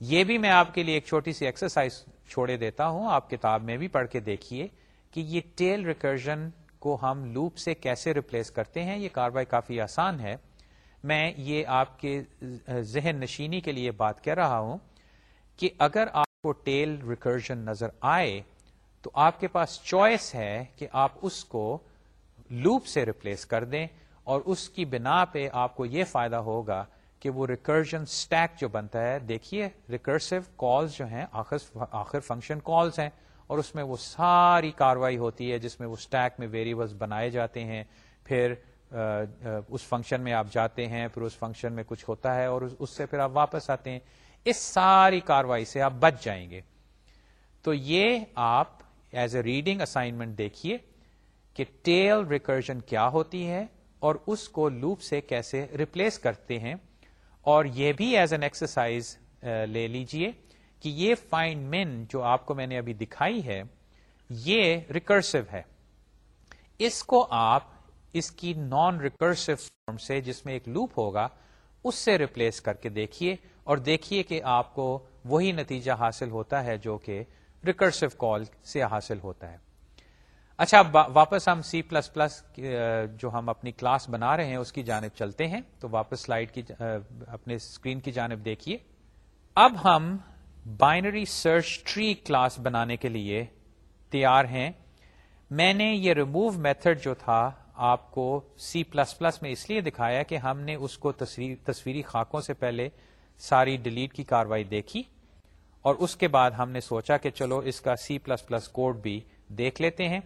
یہ بھی میں آپ کے لیے ایک چھوٹی سی ایکسرسائز چھوڑے دیتا ہوں۔ آپ کتاب میں بھی پڑھ کے دیکھیے کہ یہ ٹیل ریکرجن کو ہم لوپ سے کیسے ریپلیس کرتے ہیں۔ یہ کاروائی کافی آسان ہے۔ میں یہ آپ کے ذہن نشینی کے لیے بات کہہ رہا ہوں کہ اگر آپ کو ٹیل ریکرجن نظر آئے تو تو آپ کے پاس چوائس ہے کہ آپ اس کو لوپ سے ریپلیس کر دیں۔ اور اس کی بنا پہ آپ کو یہ فائدہ ہوگا کہ وہ ریکرجن اسٹیک جو بنتا ہے، دیکھیے ریکرسو کالز جو ہیں، آخر فنکشن کالز ہیں، اور اس میں وہ ساری کاروائی ہوتی ہے جس میں وہ اسٹیک میں ویریبلس بنائے جاتے ہیں، پھر اس فنکشن میں آپ جاتے ہیں، پھر اس فنکشن میں کچھ ہوتا ہے اور اس سے پھر آپ واپس آتے ہیں۔ اس ساری کاروائی سے آپ بچ جائیں گے۔ تو یہ آپ ایز اے ریڈنگ اسائنمنٹ دیکھیے کہ ٹیل ریکرجن کیا ہوتی ہے اور اس کو لوپ سے کیسے ریپلیس کرتے ہیں؟ اور یہ بھی ایز این ایکسرسائز لے لیجیے کہ یہ فائنڈ مین جو آپ کو میں نے ابھی دکھائی ہے، یہ ریکرسو ہے۔ اس کو آپ اس کی نان ریکرسو فارم سے جس میں ایک لوپ ہوگا، اس سے ریپلیس کر کے دیکھیے اور دیکھیے کہ آپ کو وہی نتیجہ حاصل ہوتا ہے جو کہ ریکرسو کال سے حاصل ہوتا ہے۔ اچھا واپس ہم سی پلس پلس جو ہم اپنی کلاس بنا رہے ہیں، اس کی جانب چلتے ہیں۔ تو واپس سلائڈ کی اپنے اسکرین کی جانب دیکھیے۔ اب ہم بائنری سرچ ٹری کلاس بنانے کے لیے تیار ہیں۔ میں نے یہ ریموو میتھڈ جو تھا آپ کو سی پلس پلس میں اس لیے دکھایا کہ ہم نے اس کو تصویری خاکوں سے پہلے ساری ڈیلیٹ کی کاروائی دیکھی اور اس کے بعد ہم نے سوچا کہ چلو اس کا سی پلس پلس کوڈ بھی دیکھ لیتے ہیں۔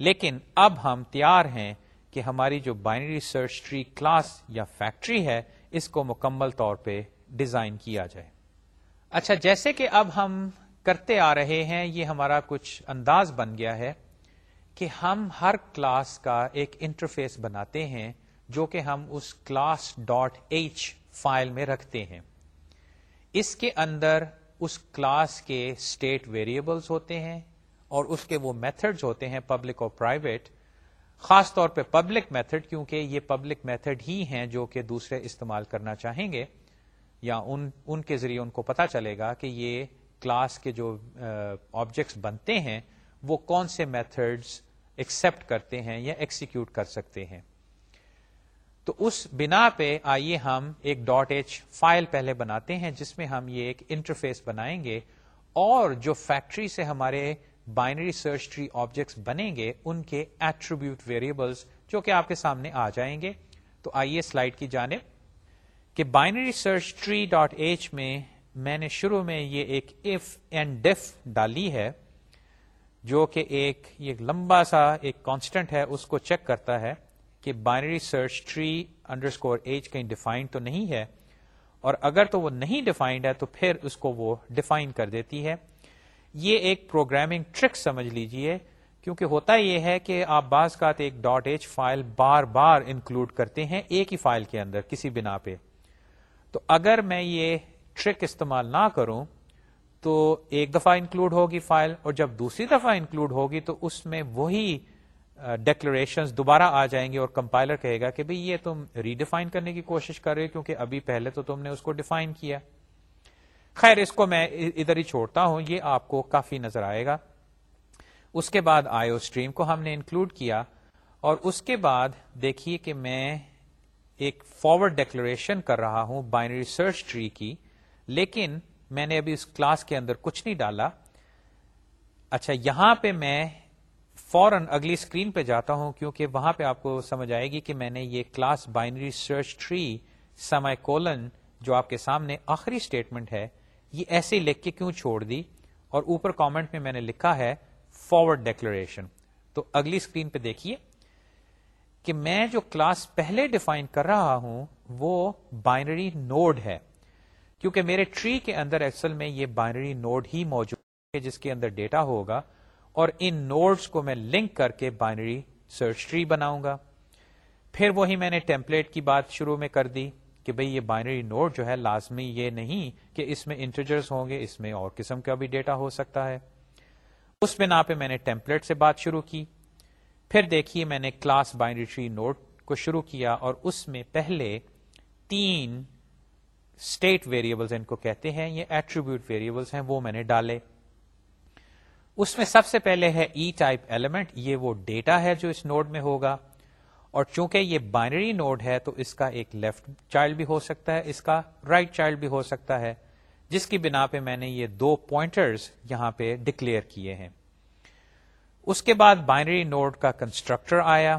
لیکن اب ہم تیار ہیں کہ ہماری جو بائنری سرچ ٹری کلاس یا فیکٹری ہے، اس کو مکمل طور پہ ڈیزائن کیا جائے۔ اچھا جیسے کہ اب ہم کرتے آ رہے ہیں، یہ ہمارا کچھ انداز بن گیا ہے کہ ہم ہر کلاس کا ایک انٹرفیس بناتے ہیں جو کہ ہم اس کلاس ڈاٹ ایچ فائل میں رکھتے ہیں۔ اس کے اندر اس کلاس کے اسٹیٹ ویریبلس ہوتے ہیں اور اس کے وہ میتھڈز ہوتے ہیں پبلک اور پرائیویٹ خاص طور پہ پبلک میتھڈ کیونکہ یہ پبلک میتھڈ ہی ہیں جو کہ دوسرے استعمال کرنا چاہیں گے، یا ان ان کے ذریعے ان کو پتا چلے گا کہ یہ کلاس کے جو آبجیکٹس بنتے ہیں، وہ کون سے میتھڈز ایکسپٹ کرتے ہیں یا ایکسیکیوٹ کر سکتے ہیں۔ تو اس بنا پہ آئیے ہم ایک ڈاٹ ایچ فائل پہلے بناتے ہیں، جس میں ہم یہ ایک انٹرفیس بنائیں گے، اور جو فیکٹری سے ہمارے بائنری سرچ ٹری آبجیکٹس بنیں گے، ان کے ایٹریبیوٹ ویریبلس جو کہ آپ کے سامنے آ جائیں گے۔ تو آئیے سلائڈ کی جانب کہ binary search tree dot H میں میں نے شروع میں یہ ایک ایف اینڈ ڈیف ڈالی ہے، جو کہ ایک، یہ لمبا سا ایک کانسٹنٹ ہے، اس کو چیک کرتا ہے کہ binary search tree underscore H کہیں ڈیفائنڈ تو نہیں ہے۔ اور اگر تو وہ نہیں ڈیفائنڈ ہے تو پھر اس کو وہ ڈیفائن کر دیتی ہے۔ یہ ایک پروگرامنگ ٹرک سمجھ لیجیے، کیونکہ ہوتا یہ ہے کہ آپ بعض کا ایک ڈاٹ ایچ فائل بار بار انکلوڈ کرتے ہیں ایک ہی فائل کے اندر، کسی بنا پہ۔ تو اگر میں یہ ٹرک استعمال نہ کروں، تو ایک دفعہ انکلوڈ ہوگی فائل، اور جب دوسری دفعہ انکلوڈ ہوگی، تو اس میں وہی ڈیکلریشن دوبارہ آ جائیں گے، اور کمپائلر کہے گا کہ بھئی یہ تم ریڈیفائن کرنے کی کوشش کر رہے ہو، کیونکہ ابھی پہلے تو تم نے اس کو ڈیفائن کیا۔ خیر، اس کو میں ادھر ہی چھوڑتا ہوں، یہ آپ کو کافی نظر آئے گا۔ اس کے بعد آئیو اسٹریم کو ہم نے انکلوڈ کیا اور اس کے بعد دیکھیے کہ میں ایک فارورڈ ڈیکلریشن کر رہا ہوں بائنری سرچ ٹری کی، لیکن میں نے ابھی اس کلاس کے اندر کچھ نہیں ڈالا۔ اچھا یہاں پہ میں فوراً اگلی اسکرین پہ جاتا ہوں کیونکہ وہاں پہ آپ کو سمجھ آئے گی کہ میں نے یہ کلاس بائنری سرچ ٹری سمائے کولن جو آپ کے سامنے آخری اسٹیٹمنٹ ہے یہ ایسے لکھ کے کیوں چھوڑ دی؟ اور اوپر کامنٹ میں میں نے لکھا ہے فارورڈ ڈیکلریشن تو اگلی اسکرین پہ دیکھیے کہ میں جو کلاس پہلے ڈیفائن کر رہا ہوں، وہ بائنری نوڈ ہے. کیونکہ میرے ٹری کے اندر اصل میں یہ بائنری نوڈ ہی موجود ہے جس کے اندر ڈیٹا ہوگا اور ان نوڈز کو میں لنک کر کے بائنری سرچ ٹری بناؤں گا. پھر وہی میں نے ٹیمپلیٹ کی بات شروع میں کر دی. کہ بھئی یہ بائنری نوڈ جو ہے لازمی یہ نہیں کہ اس میں انٹرجرز ہوں گے، اس میں اور قسم کا بھی ڈیٹا ہو سکتا ہے۔ اس بنا پہ میں نے ٹیمپلیٹ سے بات شروع کی۔ پھر دیکھیے میں نے کلاس بائنری ٹری نوڈ کو شروع کیا اور اس میں پہلے تین اسٹیٹ ویریبلس ان کو کہتے ہیں، یہ ایٹریبیوٹ ویریبلس ہیں، وہ میں نے ڈالے۔ اس میں سب سے پہلے ہے ای ٹائپ ایلیمنٹ یہ وہ ڈیٹا ہے جو اس نوڈ میں ہوگا۔ اور چونکہ یہ بائنری نوڈ ہے تو اس کا ایک لیفٹ چائلڈ بھی ہو سکتا ہے، اس کا رائٹ right چائلڈ بھی ہو سکتا ہے، جس کی بنا پہ میں نے یہ دو پوائنٹرز یہاں پہ ڈکلیئر کیے ہیں۔ اس کے بعد بائنری نوڈ کا کنسٹرکٹر آیا،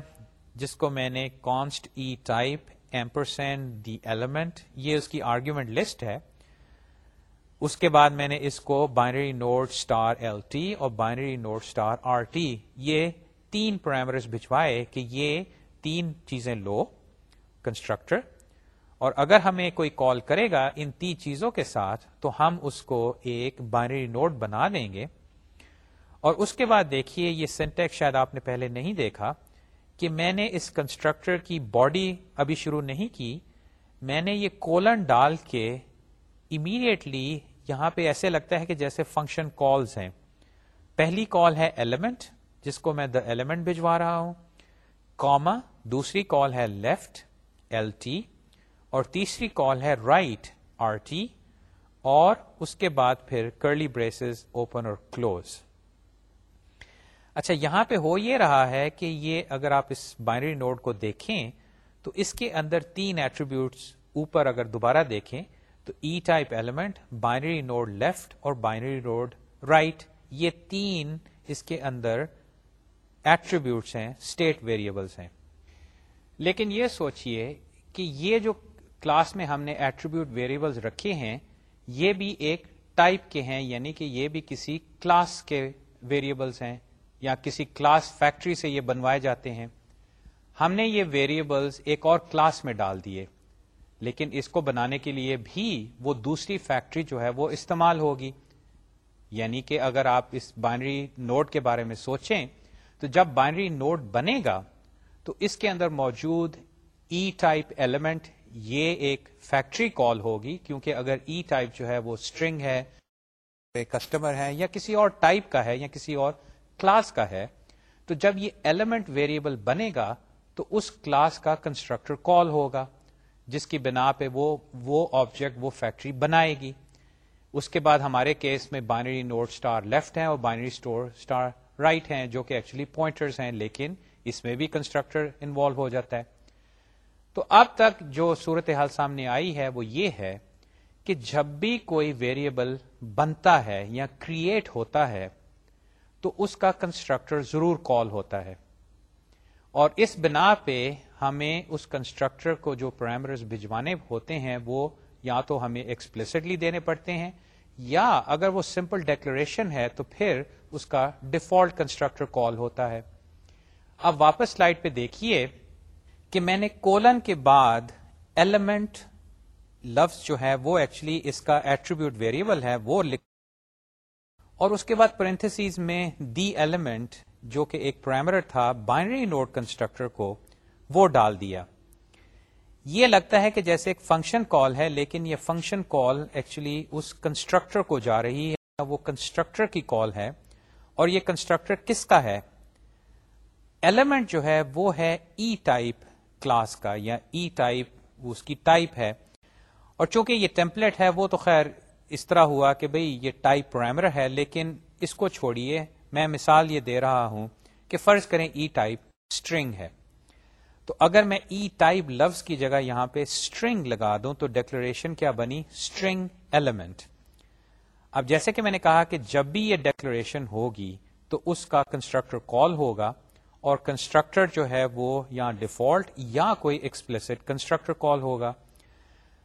جس کو میں نے const E type, ampersand the element, یہ اس کی آرگیومنٹ لسٹ ہے۔ اس کے بعد میں نے اس کو binary node star L T اور binary node star R T, یہ تین پرائمرز بھجوائے کہ یہ تین چیزیں لو کنسٹرکٹر اور اگر ہمیں کوئی کال کرے گا ان تین چیزوں کے ساتھ، تو ہم اس کو ایک بائنری نوڈ بنا دیں گے۔ اور اس کے بعد دیکھیے، یہ سینٹیکس شاید آپ نے پہلے نہیں دیکھا کہ میں نے اس کنسٹرکٹر کی باڈی ابھی شروع نہیں کی، میں نے یہ کولن ڈال کے امیڈیٹلی یہاں پہ ایسے لگتا ہے کہ جیسے فنکشن کالز ہیں۔ پہلی کال ہے ایلیمنٹ جس کو میں دا ایلیمنٹ بھجوا رہا ہوں۔ کوما دوسری کال ہے لیفٹ ایل ٹی اور تیسری کال ہے رائٹ آر ٹی اور اس کے بعد پھر کرلی بریسز اوپن اور کلوز اچھا یہاں پہ ہو یہ رہا ہے کہ یہ اگر آپ اس بائنری نوڈ کو دیکھیں، تو اس کے اندر تین ایٹریبیوٹس اوپر اگر دوبارہ دیکھیں، تو E type element binary node left اور بائنری نوڈ رائٹ یہ تین اس کے اندر ایٹریبیوٹس ہیں اسٹیٹ ویریبلس ہیں۔ لیکن یہ سوچئے کہ یہ جو کلاس میں ہم نے ایٹریبیوٹ ویریبلس رکھے ہیں، یہ بھی ایک ٹائپ کے ہیں یعنی کہ یہ بھی کسی کلاس کے ویریبلس ہیں یا کسی کلاس فیکٹری سے یہ بنوائے جاتے ہیں۔ ہم نے یہ ویریبلس ایک اور کلاس میں ڈال دیے، لیکن اس کو بنانے کے لیے بھی وہ دوسری فیکٹری جو ہے وہ استعمال ہوگی۔ یعنی کہ اگر آپ اس بائنری نوٹ کے بارے میں سوچیں، تو جب بائنری نوٹ بنے گا تو اس کے اندر موجود ای ٹائپ ایلیمنٹ یہ ایک فیکٹری کال ہوگی کیونکہ اگر e ای ٹائپ جو ہے وہ اسٹرنگ ہے کسٹمر ہے یا کسی اور ٹائپ کا ہے یا کسی اور کلاس کا ہے، تو جب یہ ایلیمنٹ ویریبل بنے گا تو اس کلاس کا کنسٹرکٹر کال ہوگا، جس کی بنا پہ وہ وہ آبجیکٹ وہ فیکٹری بنائے گی۔ اس کے بعد ہمارے کیس میں بائنری نوٹ اسٹار لیفٹ ہیں اور بائنری اسٹور اسٹار رائٹ ہیں جو کہ ایکچولی پوائنٹرز ہیں، لیکن اس میں بھی کنسٹرکٹر انوالو ہو جاتا ہے۔ تو اب تک جو صورت حال سامنے آئی ہے وہ یہ ہے کہ جب بھی کوئی ویریبل بنتا ہے یا کریٹ ہوتا ہے تو اس کا کنسٹرکٹر ضرور کال ہوتا ہے۔ اور اس بنا پہ ہمیں اس کنسٹرکٹر کو جو پرائمرز بھجوانے ہوتے ہیں وہ یا تو ہمیں ایکسپلسٹلی دینے پڑتے ہیں یا اگر وہ سمپل ڈیکلریشن ہے تو پھر اس کا ڈیفالٹ کنسٹرکٹر کال ہوتا ہے۔ اب واپس سلائڈ پہ دیکھیے کہ میں نے کولن کے بعد ایلیمنٹ لفظ جو ہے وہ ایکچولی اس کا ایٹریبیوٹ ویریبل ہے، وہ لکھ اور اس کے بعد پرنتھس میں دی ایلیمنٹ جو کہ ایک پرائمر تھا بائنری نوٹ کنسٹرکٹر کو وہ ڈال دیا۔ یہ لگتا ہے کہ جیسے ایک فنکشن کال ہے، لیکن یہ فنکشن کال ایکچولی اس کنسٹرکٹر کو جا رہی ہے، وہ کنسٹرکٹر کی کال ہے۔ اور یہ کنسٹرکٹر کس کا ہے؟ ایلیمنٹ جو ہے وہ ہے ای ٹائپ کلاس کا یا e ای ٹائپ اس کی ٹائپ ہے۔ اور چونکہ یہ ٹیمپلیٹ ہے وہ تو خیر اس طرح ہوا کہ بھئی یہ ٹائپ پرائمر ہے لیکن اس کو چھوڑیے۔ میں مثال یہ دے رہا ہوں کہ فرض کریں ای ٹائپ اسٹرنگ ہے۔ تو اگر میں e ای ٹائپ لفظ کی جگہ یہاں پہ اسٹرنگ لگا دوں تو ڈیکلریشن کیا بنی؟ اسٹرنگ ایلیمنٹ اب جیسے کہ میں نے کہا کہ جب بھی یہ ڈیکلریشن ہوگی تو اس کا کنسٹرکٹر کال ہوگا۔ اور کنسٹرکٹر جو ہے وہ یا ڈیفالٹ یا کوئی ایکسپلسٹ کنسٹرکٹر کال ہوگا۔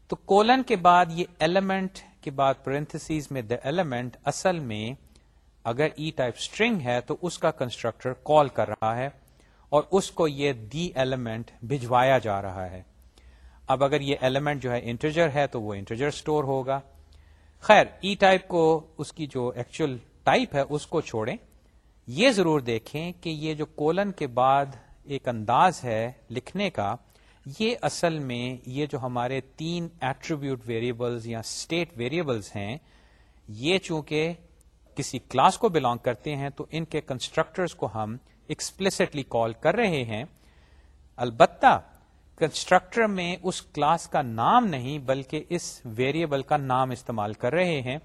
تو کولن کے بعد یہ ایلیمنٹ کے بعد پرنتھس میں دا ایلیمنٹ اصل میں اگر ای ٹائپ اسٹرنگ ہے تو اس کا کنسٹرکٹر کال کر رہا ہے اور اس کو یہ دی ایلیمنٹ بھجوایا جا رہا ہے۔ اب اگر یہ ایلیمنٹ جو ہے انٹرجر ہے تو وہ انٹرجر اسٹور ہوگا۔ خیر e ای ٹائپ کو اس کی جو ایکچوئل ٹائپ ہے اس کو چھوڑیں۔ یہ ضرور دیکھیں کہ یہ جو کولن کے بعد ایک انداز ہے لکھنے کا، یہ اصل میں یہ جو ہمارے تین ایٹریبیوٹ ویریبلز یا اسٹیٹ ویریبلز ہیں، یہ چونکہ کسی کلاس کو بلانگ کرتے ہیں تو ان کے کنسٹرکٹرز کو ہم ایکسپلسٹلی کال کر رہے ہیں۔ البتہ کنسٹرکٹر میں اس کلاس کا نام نہیں بلکہ اس ویریبل کا نام استعمال کر رہے ہیں۔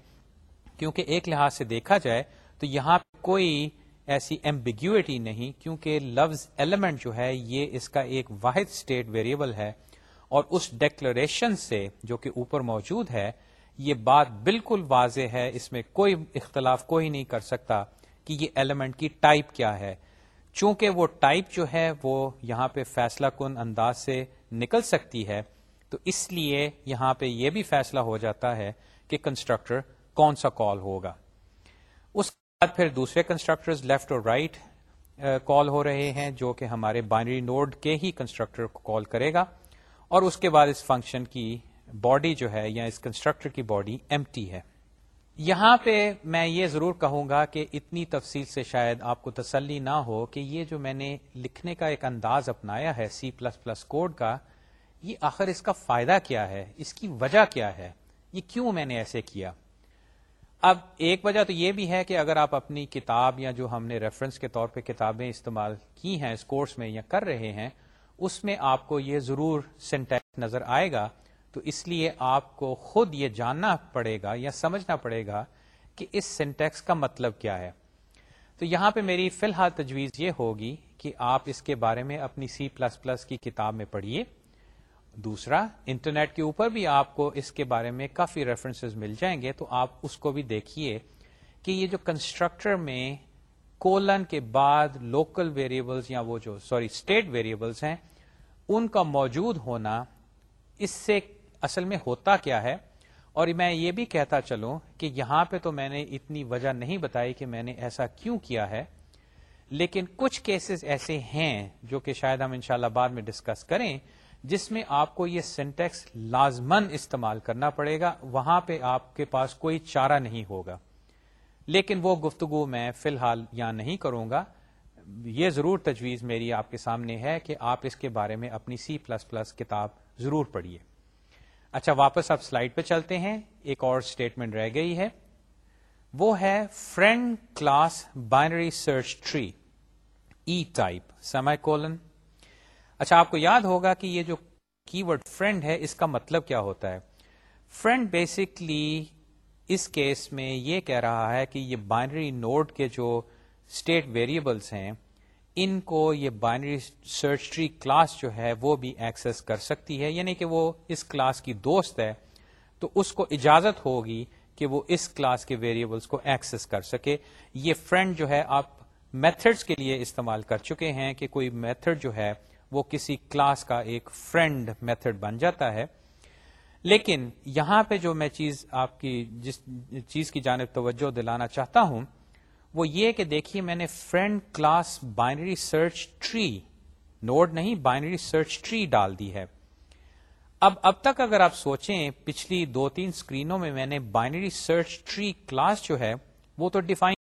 کیونکہ ایک لحاظ سے دیکھا جائے تو یہاں کوئی ایسی ایمبیگیوٹی نہیں، کیونکہ لفظ ایلیمنٹ جو ہے، یہ اس کا ایک واحد اسٹیٹ ویریبل ہے، اور اس ڈیکلریشن سے جو کہ اوپر موجود ہے، یہ بات بالکل واضح ہے۔ اس میں کوئی اختلاف کوئی نہیں کر سکتا کہ یہ ایلیمنٹ کی ٹائپ کیا ہے۔ چونکہ وہ ٹائپ جو ہے، وہ یہاں پہ فیصلہ کن انداز سے نکل سکتی ہے، تو اس لیے یہاں پہ یہ بھی فیصلہ ہو جاتا ہے کہ کنسٹرکٹر کون سا کال ہوگا۔ اس بعد پھر دوسرے کنسٹرکٹر لیفٹ اور رائٹ کال uh, ہو رہے ہیں جو کہ ہمارے بائنری نوڈ کے ہی کنسٹرکٹر کو کال کرے گا اور اس کے بعد اس فنکشن کی باڈی جو ہے یا اس کنسٹرکٹر کی باڈی ایم ہے۔ یہاں پہ میں یہ ضرور کہوں گا کہ اتنی تفصیل سے شاید آپ کو تسلی نہ ہو کہ یہ جو میں نے لکھنے کا ایک انداز اپنایا ہے سی پلس پلس کوڈ کا، یہ آخر اس کا فائدہ کیا ہے؟ اس کی وجہ کیا ہے؟ یہ کیوں میں نے ایسے کیا؟ اب ایک وجہ تو یہ بھی ہے کہ اگر آپ اپنی کتاب یا جو ہم نے ریفرنس کے طور پہ کتابیں استعمال کی ہیں، اس کورس میں یا کر رہے ہیں، اس میں آپ کو یہ ضرور سینٹیکس نظر آئے گا۔ تو اس لیے آپ کو خود یہ جاننا پڑے گا یا سمجھنا پڑے گا کہ اس سینٹیکس کا مطلب کیا ہے۔ تو یہاں پہ میری فی الحال تجویز یہ ہوگی کہ آپ اس کے بارے میں اپنی سی پلس پلس کی کتاب میں پڑھیے۔ دوسرا، انٹرنیٹ کے اوپر بھی آپ کو اس کے بارے میں کافی ریفرنسز مل جائیں گے، تو آپ اس کو بھی دیکھیے کہ یہ جو کنسٹرکٹر میں کولن کے بعد لوکل ویریبلس یا وہ جو سوری اسٹیٹ ویریبلس ہیں، ان کا موجود ہونا اس سے اصل میں ہوتا کیا ہے؟ اور میں یہ بھی کہتا چلوں کہ یہاں پہ تو میں نے اتنی وجہ نہیں بتائی کہ میں نے ایسا کیوں کیا ہے، لیکن کچھ کیسز ایسے ہیں جو کہ شاید ہم انشاءاللہ بعد میں ڈسکس کریں جس میں آپ کو یہ سینٹیکس لازمن استعمال کرنا پڑے گا، وہاں پہ آپ کے پاس کوئی چارہ نہیں ہوگا۔ لیکن وہ گفتگو میں فی الحال یہاں نہیں کروں گا، یہ ضرور تجویز میری آپ کے سامنے ہے کہ آپ اس کے بارے میں اپنی سی پلس پلس کتاب ضرور پڑھیے۔ اچھا واپس آپ سلائڈ پہ چلتے ہیں۔ ایک اور اسٹیٹمنٹ رہ گئی ہے۔ وہ ہے friend class binary search tree E type semicolon اچھا آپ کو یاد ہوگا کہ یہ جو کی ورڈ فرینڈ ہے، اس کا مطلب کیا ہوتا ہے؟ فرینڈ بیسکلی اس کیس میں یہ کہہ رہا ہے کہ یہ بائنری نوڈ کے جو اسٹیٹ ویریبلس ہیں، ان کو یہ بائنری سرچ ٹری کلاس جو ہے، وہ بھی ایکسس کر سکتی ہے۔ یعنی کہ وہ اس کلاس کی دوست ہے، تو اس کو اجازت ہوگی کہ وہ اس کلاس کے ویریبلس کو ایکسس کر سکے۔ یہ فرینڈ جو ہے، آپ میتھڈس کے لیے استعمال کر چکے ہیں کہ کوئی میتھڈ جو ہے وہ کسی کلاس کا ایک فرینڈ میتھڈ بن جاتا ہے۔ لیکن یہاں پہ جو میں چیز آپ کی جس چیز کی جانب توجہ دلانا چاہتا ہوں، وہ یہ کہ دیکھیے میں نے friend class binary search tree node نہیں، بائنری سرچ ٹری ڈال دی ہے۔ اب اب تک اگر آپ سوچیں، پچھلی دو تین اسکرینوں میں میں نے بائنری سرچ ٹری کلاس جو ہے، وہ تو ڈیفائن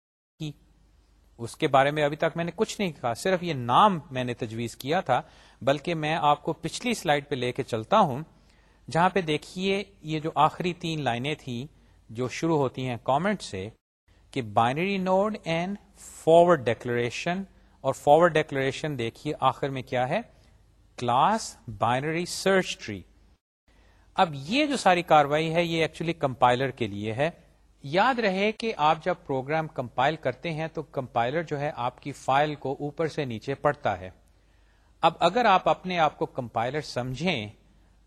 اس کے بارے میں ابھی تک میں نے کچھ نہیں کہا، صرف یہ نام میں نے تجویز کیا تھا، بلکہ میں آپ کو پچھلی سلائڈ پہ لے کے چلتا ہوں، جہاں پہ دیکھیے یہ جو آخری تین لائنیں تھیں جو شروع ہوتی ہیں کامنٹ سے، کہ binary node and forward declaration اور فارورڈ ڈیکلریشن دیکھیے آخر میں کیا ہے؟ Class binary search tree. اب یہ جو ساری کاروائی ہے، یہ ایکچولی کمپائلر کے لیے ہے۔ یاد رہے کہ آپ جب پروگرام کمپائل کرتے ہیں تو کمپائلر جو ہے آپ کی فائل کو اوپر سے نیچے پڑھتا ہے۔ اب اگر آپ اپنے آپ کو کمپائلر سمجھیں،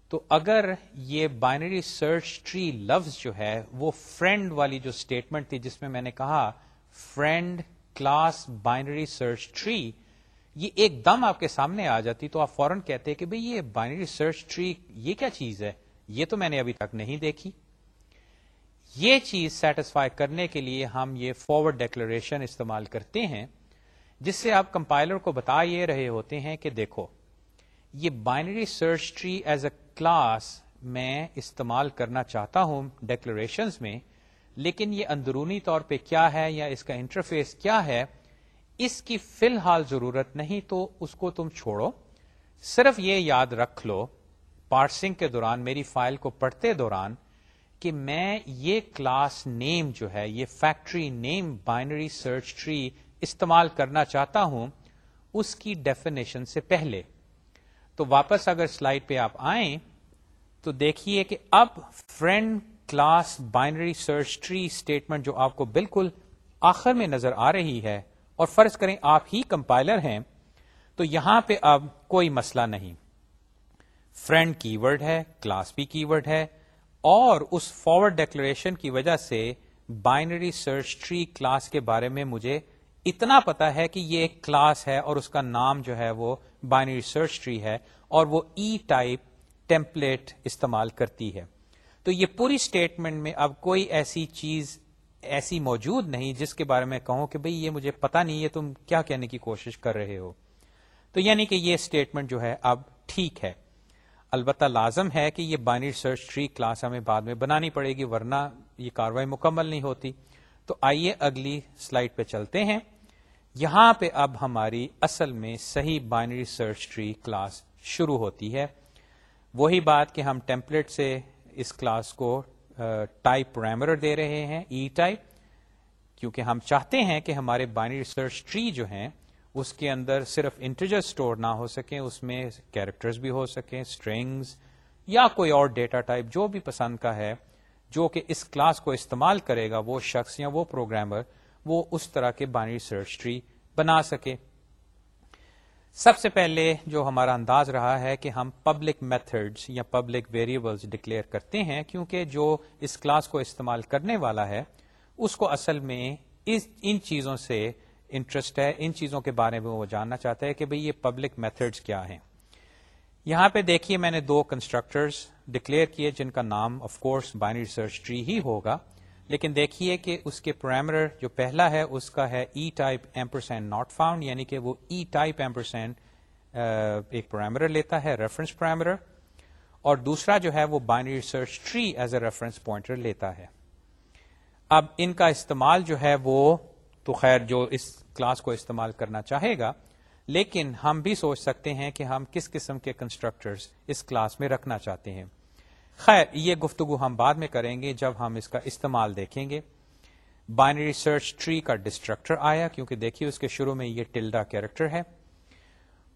تو اگر یہ بائنری سرچ ٹری لفظ جو ہے وہ فرینڈ والی جو اسٹیٹمنٹ تھی جس میں میں نے کہا، friend class binary search tree, یہ ایک دم آپ کے سامنے آ جاتی تو آپ فوراً کہتے کہ بھئی یہ بائنری سرچ ٹری یہ کیا چیز ہے؟ یہ تو میں نے ابھی تک نہیں دیکھی۔ یہ چیز سیٹسفائی کرنے کے لیے ہم یہ فارورڈ ڈیکلریشن استعمال کرتے ہیں، جس سے آپ کمپائلر کو بتا یہ رہے ہوتے ہیں کہ دیکھو، یہ binary search tree as a class میں استعمال کرنا چاہتا ہوں ڈیکلریشن میں، لیکن یہ اندرونی طور پہ کیا ہے یا اس کا انٹرفیس کیا ہے، اس کی فی الحال ضرورت نہیں تو اس کو تم چھوڑو۔ صرف یہ یاد رکھ لو پارسنگ کے دوران، میری فائل کو پڑھتے دوران کہ میں یہ کلاس نیم جو ہے، یہ factory name binary search tree استعمال کرنا چاہتا ہوں اس کی ڈیفینیشن سے پہلے۔ تو واپس اگر سلائڈ پہ آپ آئیں، تو دیکھیے کہ اب friend class binary search tree statement جو آپ کو بالکل آخر میں نظر آ رہی ہے، اور فرض کریں آپ ہی کمپائلر ہیں، تو یہاں پہ اب کوئی مسئلہ نہیں۔ فرینڈ کی ورڈ ہے کلاس بھی کی ورڈ ہے اور اس فارورڈ ڈیکلریشن کی وجہ سے بائنری سرچ ٹری کلاس کے بارے میں مجھے اتنا پتا ہے کہ یہ ایک کلاس ہے اور اس کا نام جو ہے وہ بائنری سرچ ٹری ہے اور وہ ای ٹائپ ٹیمپلیٹ استعمال کرتی ہے۔ تو یہ پوری اسٹیٹمنٹ میں اب کوئی ایسی چیز ایسی موجود نہیں جس کے بارے میں کہوں کہ بھئی یہ مجھے پتا نہیں ہے تم کیا کہنے کی کوشش کر رہے ہو۔ تو یعنی کہ یہ اسٹیٹمنٹ جو ہے اب ٹھیک ہے۔ البتہ لازم ہے کہ یہ بائنری سرچ ٹری کلاس ہمیں بعد میں بنانی پڑے گی، ورنہ یہ کاروائی مکمل نہیں ہوتی۔ تو آئیے اگلی سلائڈ پہ چلتے ہیں۔ یہاں پہ اب ہماری اصل میں صحیح بائنری سرچ ٹری کلاس شروع ہوتی ہے۔ وہی بات کہ ہم ٹیمپلیٹ سے اس کلاس کو ٹائپ پرائمر دے رہے ہیں ای ٹائپ کیونکہ ہم چاہتے ہیں کہ ہمارے بائنری ریسرچ ٹری جو ہیں اس کے اندر صرف انٹیجر اسٹور نہ ہو سکیں، اس میں کیریکٹرز بھی ہو سکیں اسٹرنگز یا کوئی اور ڈیٹا ٹائپ جو بھی پسند کا ہے، جو کہ اس کلاس کو استعمال کرے گا، وہ شخص یا وہ پروگرامر وہ اس طرح کے بائنری سرچ ٹری بنا سکے۔ سب سے پہلے جو ہمارا انداز رہا ہے کہ ہم پبلک میتھڈز یا پبلک ویریبلز ڈکلیئر کرتے ہیں، کیونکہ جو اس کلاس کو استعمال کرنے والا ہے، اس کو اصل میں اس ان چیزوں سے انٹرسٹ ہے، ان چیزوں کے بارے میں وہ جاننا چاہتا ہے کہ بھئی یہ پبلک میتھڈز کیا ہیں۔ یہاں پہ دیکھیے میں نے دو کنسٹرکٹرز ڈکلیئر کیے، جن کا نام of course binary research tree ہی ہوگا، لیکن دیکھیے کہ اس کے پرائمر جو پہلا ہے، اس کا ہے E type ampersand not found یعنی کہ وہ ای ٹائپ ایمپرسینڈ ایک پرائمر لیتا ہے ریفرنس پرائمر اور دوسرا جو ہے، وہ binary research tree as a reference pointer لیتا ہے۔ اب ان کا استعمال جو ہے، وہ تو خیر جو اس کلاس کو استعمال کرنا چاہے گا، لیکن ہم بھی سوچ سکتے ہیں کہ ہم کس قسم کے کنسٹرکٹرز اس کلاس میں رکھنا چاہتے ہیں۔ خیر، یہ گفتگو ہم بعد میں کریں گے جب ہم اس کا استعمال دیکھیں گے۔ بائنری سرچ ٹری کا ڈسٹرکٹر آیا، کیونکہ دیکھیے اس کے شروع میں یہ ٹلڈا کیریکٹر ہے۔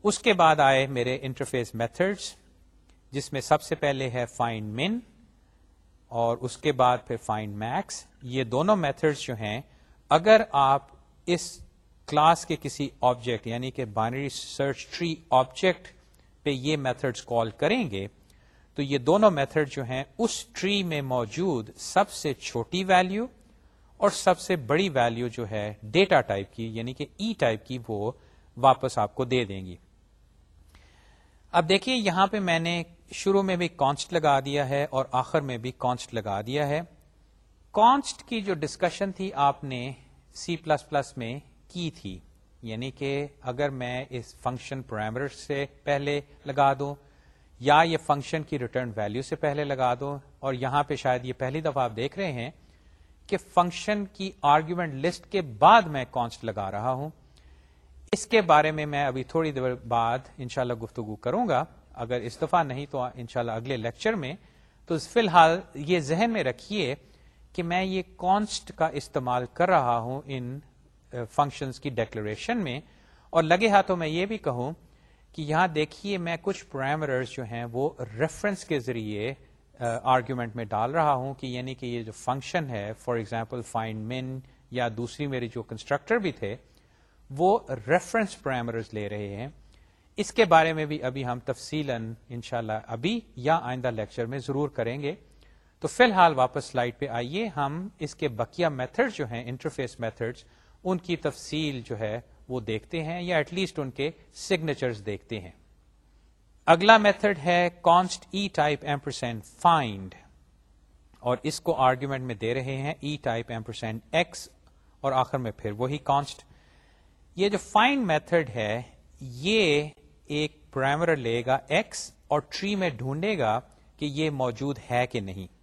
اس کے بعد آئے میرے انٹرفیس میتھڈس جس میں سب سے پہلے ہے فائنڈ من اور اس کے بعد پھر فائنڈ میکس یہ دونوں میتھڈس جو ہیں، اگر آپ اس کلاس کے کسی آبجیکٹ یعنی کہ بائنری سرچ ٹری آبجیکٹ پہ یہ میتھڈس کال کریں گے، تو یہ دونوں میتھڈ جو ہیں، اس ٹری میں موجود سب سے چھوٹی ویلیو اور سب سے بڑی ویلیو جو ہے ڈیٹا ٹائپ کی یعنی کہ ای e ٹائپ کی، وہ واپس آپ کو دے دیں گی۔ اب دیکھیے، یہاں پہ میں نے شروع میں بھی کانسٹ لگا دیا ہے اور آخر میں بھی کانسٹ لگا دیا ہے۔ کانسٹ کی جو ڈسکشن تھی، آپ نے سی پلس پلس میں کی تھی؟ یعنی کہ اگر میں اس فنکشن پرائمر سے پہلے لگا دوں یا یہ فنکشن کی ریٹرن ویلو سے پہلے لگا دو اور یہاں پہ شاید یہ پہلی دفعہ آپ دیکھ رہے ہیں کہ فنکشن کی آرگیومنٹ لسٹ کے بعد میں کانسٹ لگا رہا ہوں۔ اس کے بارے میں میں ابھی تھوڑی دیر بعد انشاءاللہ گفتگو کروں گا۔ اگر اس دفعہ نہیں تو انشاءاللہ اگلے لیکچر میں۔ تو فی الحال یہ ذہن میں رکھیے کہ میں یہ کانسٹ کا استعمال کر رہا ہوں ان فنکشنز کی ڈیکلریشن میں، اور لگے ہاتھوں میں یہ بھی کہوں کہ یہاں دیکھیے میں کچھ پرائمرز جو ہیں وہ ریفرنس کے ذریعے آرگیومنٹ میں ڈال رہا ہوں کہ یعنی کہ یہ جو فنکشن ہے فار ایگزامپل فائنڈ من یا دوسری میری جو کنسٹرکٹر بھی تھے، وہ ریفرنس پرائمرز لے رہے ہیں۔ اس کے بارے میں بھی ابھی ہم تفصیل انشاءاللہ ابھی یا آئندہ لیکچر میں ضرور کریں گے۔ تو فی الحال واپس سلائڈ پہ آئیے۔ ہم اس کے بقیہ میتھڈ جو ہیں انٹرفیس میتھڈز ان کی تفصیل جو ہے وہ دیکھتے ہیں یا ایٹ لیسٹ ان کے سگنیچرز دیکھتے ہیں۔ اگلا میتھڈ ہے const E type ampersand find اور اس کو آرگیومنٹ میں دے رہے ہیں ای ٹائپ ایمپرسینٹ ایکس اور آخر میں پھر وہی کانسٹ یہ جو فائنڈ میتھڈ ہے یہ ایک پرائمر لے گا ایکس اور ٹری میں ڈھونڈے گا کہ یہ موجود ہے کہ نہیں۔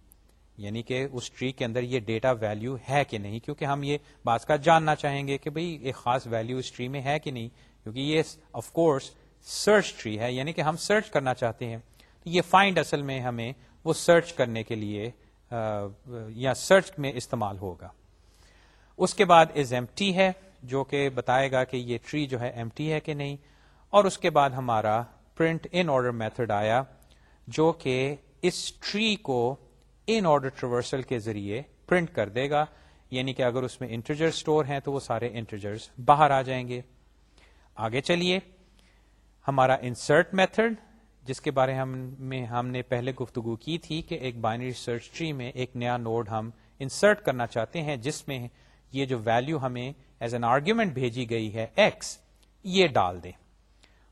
یعنی کہ اس ٹری کے اندر یہ ڈیٹا ویلو ہے کہ نہیں، کیونکہ ہم یہ بات کا جاننا چاہیں گے کہ بھئی ایک خاص ویلو اس ٹری میں ہے کہ نہیں، کیونکہ یہ آف کورس سرچ ٹری ہے یعنی کہ ہم سرچ کرنا چاہتے ہیں۔ تو یہ فائنڈ اصل میں ہمیں وہ سرچ کرنے کے لیے یا سرچ میں استعمال ہوگا۔ اس کے بعد از ایم ٹی ہے، جو کہ بتائے گا کہ یہ ٹری جو ہے ایم ٹی ہے کہ نہیں۔ اور اس کے بعد ہمارا پرنٹ ان آرڈر میتھڈ آیا، جو کہ اس ٹری کو ان آرڈر ٹریورسل کے ذریعے پرنٹ کر دے گا۔ یعنی کہ اگر اس میں انٹرجر اسٹور ہیں تو وہ سارے انٹرجرز باہر آ جائیں گے۔ آگے چلیے۔ ہمارا انسرٹ میتھڈ جس کے بارے ہم میں ہم نے پہلے گفتگو کی تھی کہ ایک بائنری سرچ ٹری میں ایک نیا نوڈ ہم انسرٹ کرنا چاہتے ہیں، جس میں یہ جو ویلو ہمیں ایز این آرگیومنٹ بھیجی گئی ہے ایکس یہ ڈال دیں۔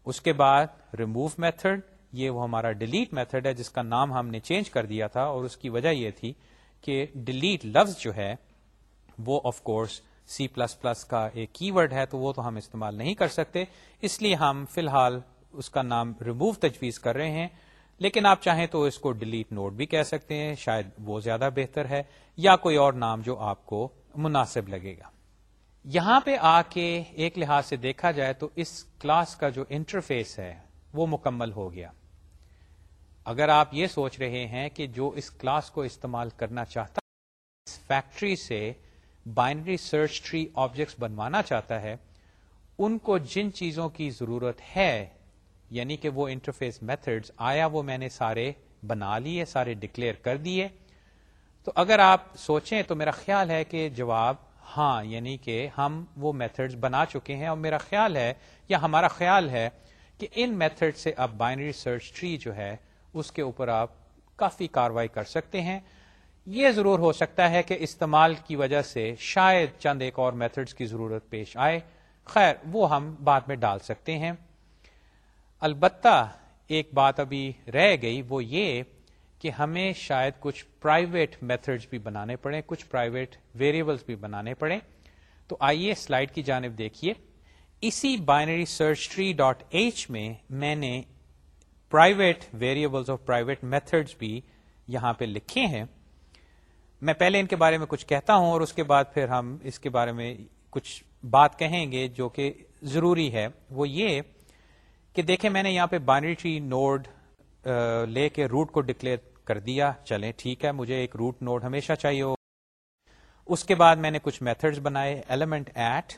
اس کے بعد ریموو میتھڈ یہ وہ ہمارا ڈیلیٹ میتھڈ ہے جس کا نام ہم نے چینج کر دیا تھا اور اس کی وجہ یہ تھی کہ ڈیلیٹ لفظ جو ہے وہ of course C plus plus کا ایک کی ورڈ ہے تو وہ تو ہم استعمال نہیں کر سکتے۔ اس لیے ہم فی الحال اس کا نام ریموو تجویز کر رہے ہیں۔ لیکن آپ چاہیں تو اس کو ڈیلیٹ نوٹ بھی کہہ سکتے ہیں، شاید وہ زیادہ بہتر ہے یا کوئی اور نام جو آپ کو مناسب لگے گا۔ یہاں پہ آ کے ایک لحاظ سے دیکھا جائے تو اس کلاس کا جو انٹرفیس ہے وہ مکمل ہو گیا۔ اگر آپ یہ سوچ رہے ہیں کہ جو اس کلاس کو استعمال کرنا چاہتا اس فیکٹری سے بائنری سرچ ٹری آبجیکٹس بنوانا چاہتا ہے، ان کو جن چیزوں کی ضرورت ہے یعنی کہ وہ انٹرفیس میتھڈز، آیا وہ میں نے سارے بنا لیے، سارے ڈکلیئر کر دیے، تو اگر آپ سوچیں تو میرا خیال ہے کہ جواب ہاں یعنی کہ ہم وہ میتھڈز بنا چکے ہیں، اور میرا خیال ہے، یا ہمارا خیال ہے کہ ان میتھڈ سے اب بائنری سرچ ٹری جو ہے اس کے اوپر آپ کافی کاروائی کر سکتے ہیں۔ یہ ضرور ہو سکتا ہے کہ استعمال کی وجہ سے شاید چند ایک اور میتھڈز کی ضرورت پیش آئے۔ خیر، وہ ہم بعد میں ڈال سکتے ہیں۔ البتہ ایک بات ابھی رہ گئی، وہ یہ کہ ہمیں شاید کچھ پرائیویٹ میتھڈز بھی بنانے پڑے کچھ پرائیویٹ ویریبلس بھی بنانے پڑے تو آئیے سلائڈ کی جانب دیکھیے۔ اسی binary search tree dot H میں میں نے پرائیویٹ ویریبلس اور پرائیویٹ میتھڈز بھی یہاں پہ لکھے ہیں۔ میں پہلے ان کے بارے میں کچھ کہتا ہوں اور اس کے بعد پھر ہم اس کے بارے میں کچھ بات کہیں گے جو کہ ضروری ہے۔ وہ یہ کہ دیکھیں، میں نے یہاں پہ بائنری ٹری نوڈ لے کے روٹ کو ڈکلیئر کر دیا۔ چلیں ٹھیک ہے، مجھے ایک روٹ نوڈ ہمیشہ چاہیے۔ ہو اس کے بعد میں نے کچھ میتھڈز بنائے ایلیمنٹ ایٹ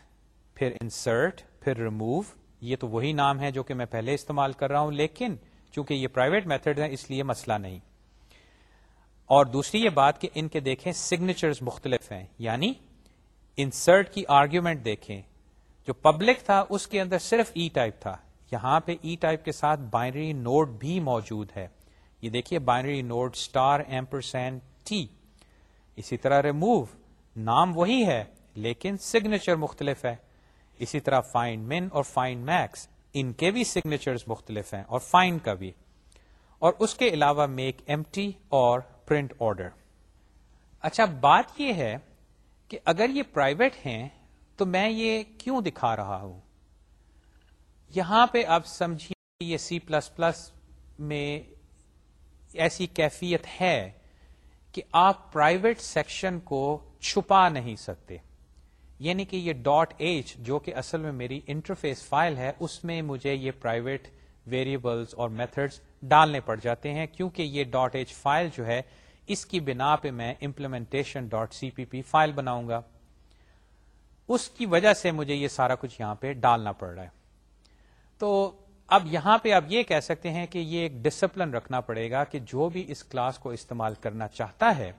پھر انسرٹ پھر ریموو یہ تو وہی نام ہے جو کہ میں پہلے استعمال کر رہا ہوں، لیکن چونکہ یہ پرائیویٹ میتھڈ ہیں، اس لیے مسئلہ نہیں۔ اور دوسری یہ بات کہ ان کے دیکھیں سگنیچرز مختلف ہیں یعنی انسرٹ کی آرگیومنٹ دیکھیں۔ جو پبلک تھا، اس کے اندر صرف ای e ٹائپ تھا۔ یہاں پہ ای e ٹائپ کے ساتھ بائنری نوڈ بھی موجود ہے۔ یہ دیکھیے binary node star ampersand T اسی طرح ریموو نام وہی ہے، لیکن سگنیچر مختلف ہے۔ اسی طرح فائنڈ من اور فائنڈ میکس ان کے بھی سگنیچرز مختلف ہیں اور فائن کا بھی۔ اور اس کے علاوہ میک ایم ٹی اور پرنٹ آرڈر اچھا بات یہ ہے کہ اگر یہ پرائیویٹ ہیں تو میں یہ کیوں دکھا رہا ہوں؟ یہاں پہ آپ سمجھیے یہ سی پلس پلس میں ایسی کیفیت ہے کہ آپ پرائیویٹ سیکشن کو چھپا نہیں سکتے۔ یعنی کہ یہ ڈاٹ ایچ جو کہ اصل میں میری انٹرفیس فائل ہے، اس میں مجھے یہ پرائیویٹ ویریبلس اور میتھڈس ڈالنے پڑ جاتے ہیں۔ کیونکہ یہ ڈاٹ ایچ فائل جو ہے، اس کی بنا پہ میں implementation dot C P P file بناؤں گا۔ اس کی وجہ سے مجھے یہ سارا کچھ یہاں پہ ڈالنا پڑ رہا ہے۔ تو اب یہاں پہ آپ یہ کہہ سکتے ہیں کہ یہ ایک ڈسپلن رکھنا پڑے گا کہ جو بھی اس کلاس کو استعمال کرنا چاہتا ہے،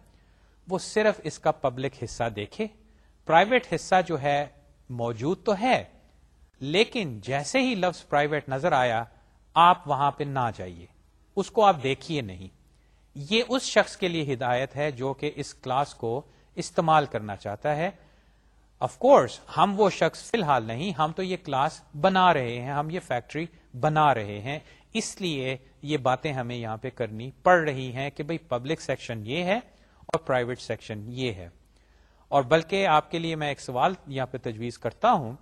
وہ صرف اس کا پبلک حصہ دیکھے۔ پرائیویٹ حصہ جو ہے موجود تو ہے، لیکن جیسے ہی لفظ پرائیویٹ نظر آیا، آپ وہاں پہ نہ جائیے۔ اس کو آپ دیکھیے نہیں۔ یہ اس شخص کے لیے ہدایت ہے جو کہ اس کلاس کو استعمال کرنا چاہتا ہے۔ آف کورس ہم وہ شخص فی الحال نہیں، ہم تو یہ کلاس بنا رہے ہیں، ہم یہ فیکٹری بنا رہے ہیں۔ اس لیے یہ باتیں ہمیں یہاں پہ کرنی پڑ رہی ہیں کہ بھئی پبلک سیکشن یہ ہے اور پرائیویٹ سیکشن یہ ہے۔ اور بلکہ آپ کے لیے میں ایک سوال یہاں پہ تجویز کرتا ہوں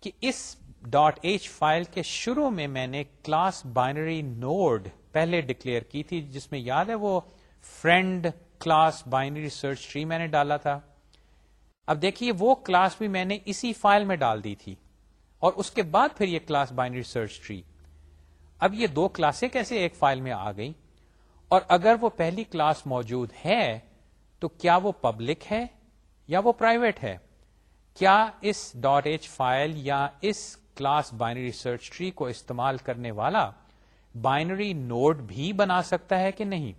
کہ اس ڈاٹ ایچ فائل کے شروع میں میں نے کلاس بائنری نوڈ پہلے ڈکلیئر کی تھی، جس میں یاد ہے وہ friend class binary search tree میں نے ڈالا تھا۔ اب دیکھیے وہ کلاس بھی میں نے اسی فائل میں ڈال دی تھی اور اس کے بعد پھر یہ کلاس بائنری سرچ ٹری۔ اب یہ دو کلاسیں کیسے ایک فائل میں آ گئی اور اگر وہ پہلی کلاس موجود ہے تو کیا وہ پبلک ہے؟ یا وہ پرائیویٹ ہے؟ کیا اس ڈاٹ ایچ فائل یا اس کلاس بائنری سرچ ٹری کو استعمال کرنے والا بائنری نوڈ بھی بنا سکتا ہے کہ نہیں؟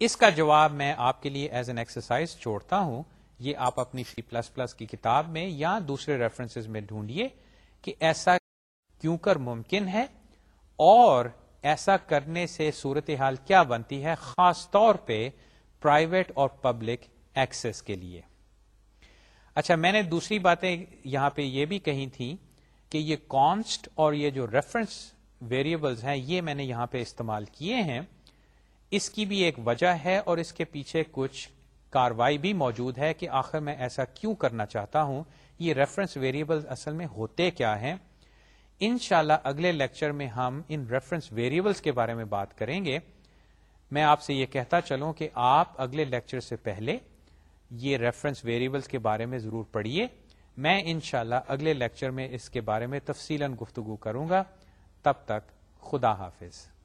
اس کا جواب میں آپ کے لیے ایز این ایکسرسائز چھوڑتا ہوں۔ یہ آپ اپنی سی پلس پلس کی کتاب میں یا دوسرے ریفرنس میں ڈھونڈیے کہ ایسا کیوں کر ممکن ہے اور ایسا کرنے سے صورتحال کیا بنتی ہے، خاص طور پہ پرائیویٹ اور پبلک ایکسس کے لیے۔ اچھا میں نے دوسری باتیں یہاں پہ یہ بھی کہی تھی کہ یہ کانسٹ اور یہ جو ریفرنس ویریبلز ہیں، یہ میں نے یہاں پہ استعمال کیے ہیں۔ اس کی بھی ایک وجہ ہے اور اس کے پیچھے کچھ کاروائی بھی موجود ہے کہ آخر میں ایسا کیوں کرنا چاہتا ہوں، یہ ریفرنس ویریبل اصل میں ہوتے کیا ہیں۔ انشاءاللہ اگلے لیکچر میں ہم ان ریفرنس ویریبلس کے بارے میں بات کریں گے۔ میں آپ سے یہ کہتا چلوں کہ آپ اگلے لیکچر سے پہلے یہ ریفرنس ویریبلس کے بارے میں ضرور پڑھیے۔ میں انشاءاللہ اگلے لیکچر میں اس کے بارے میں تفصیل گفتگو کروں گا۔ تب تک خدا حافظ۔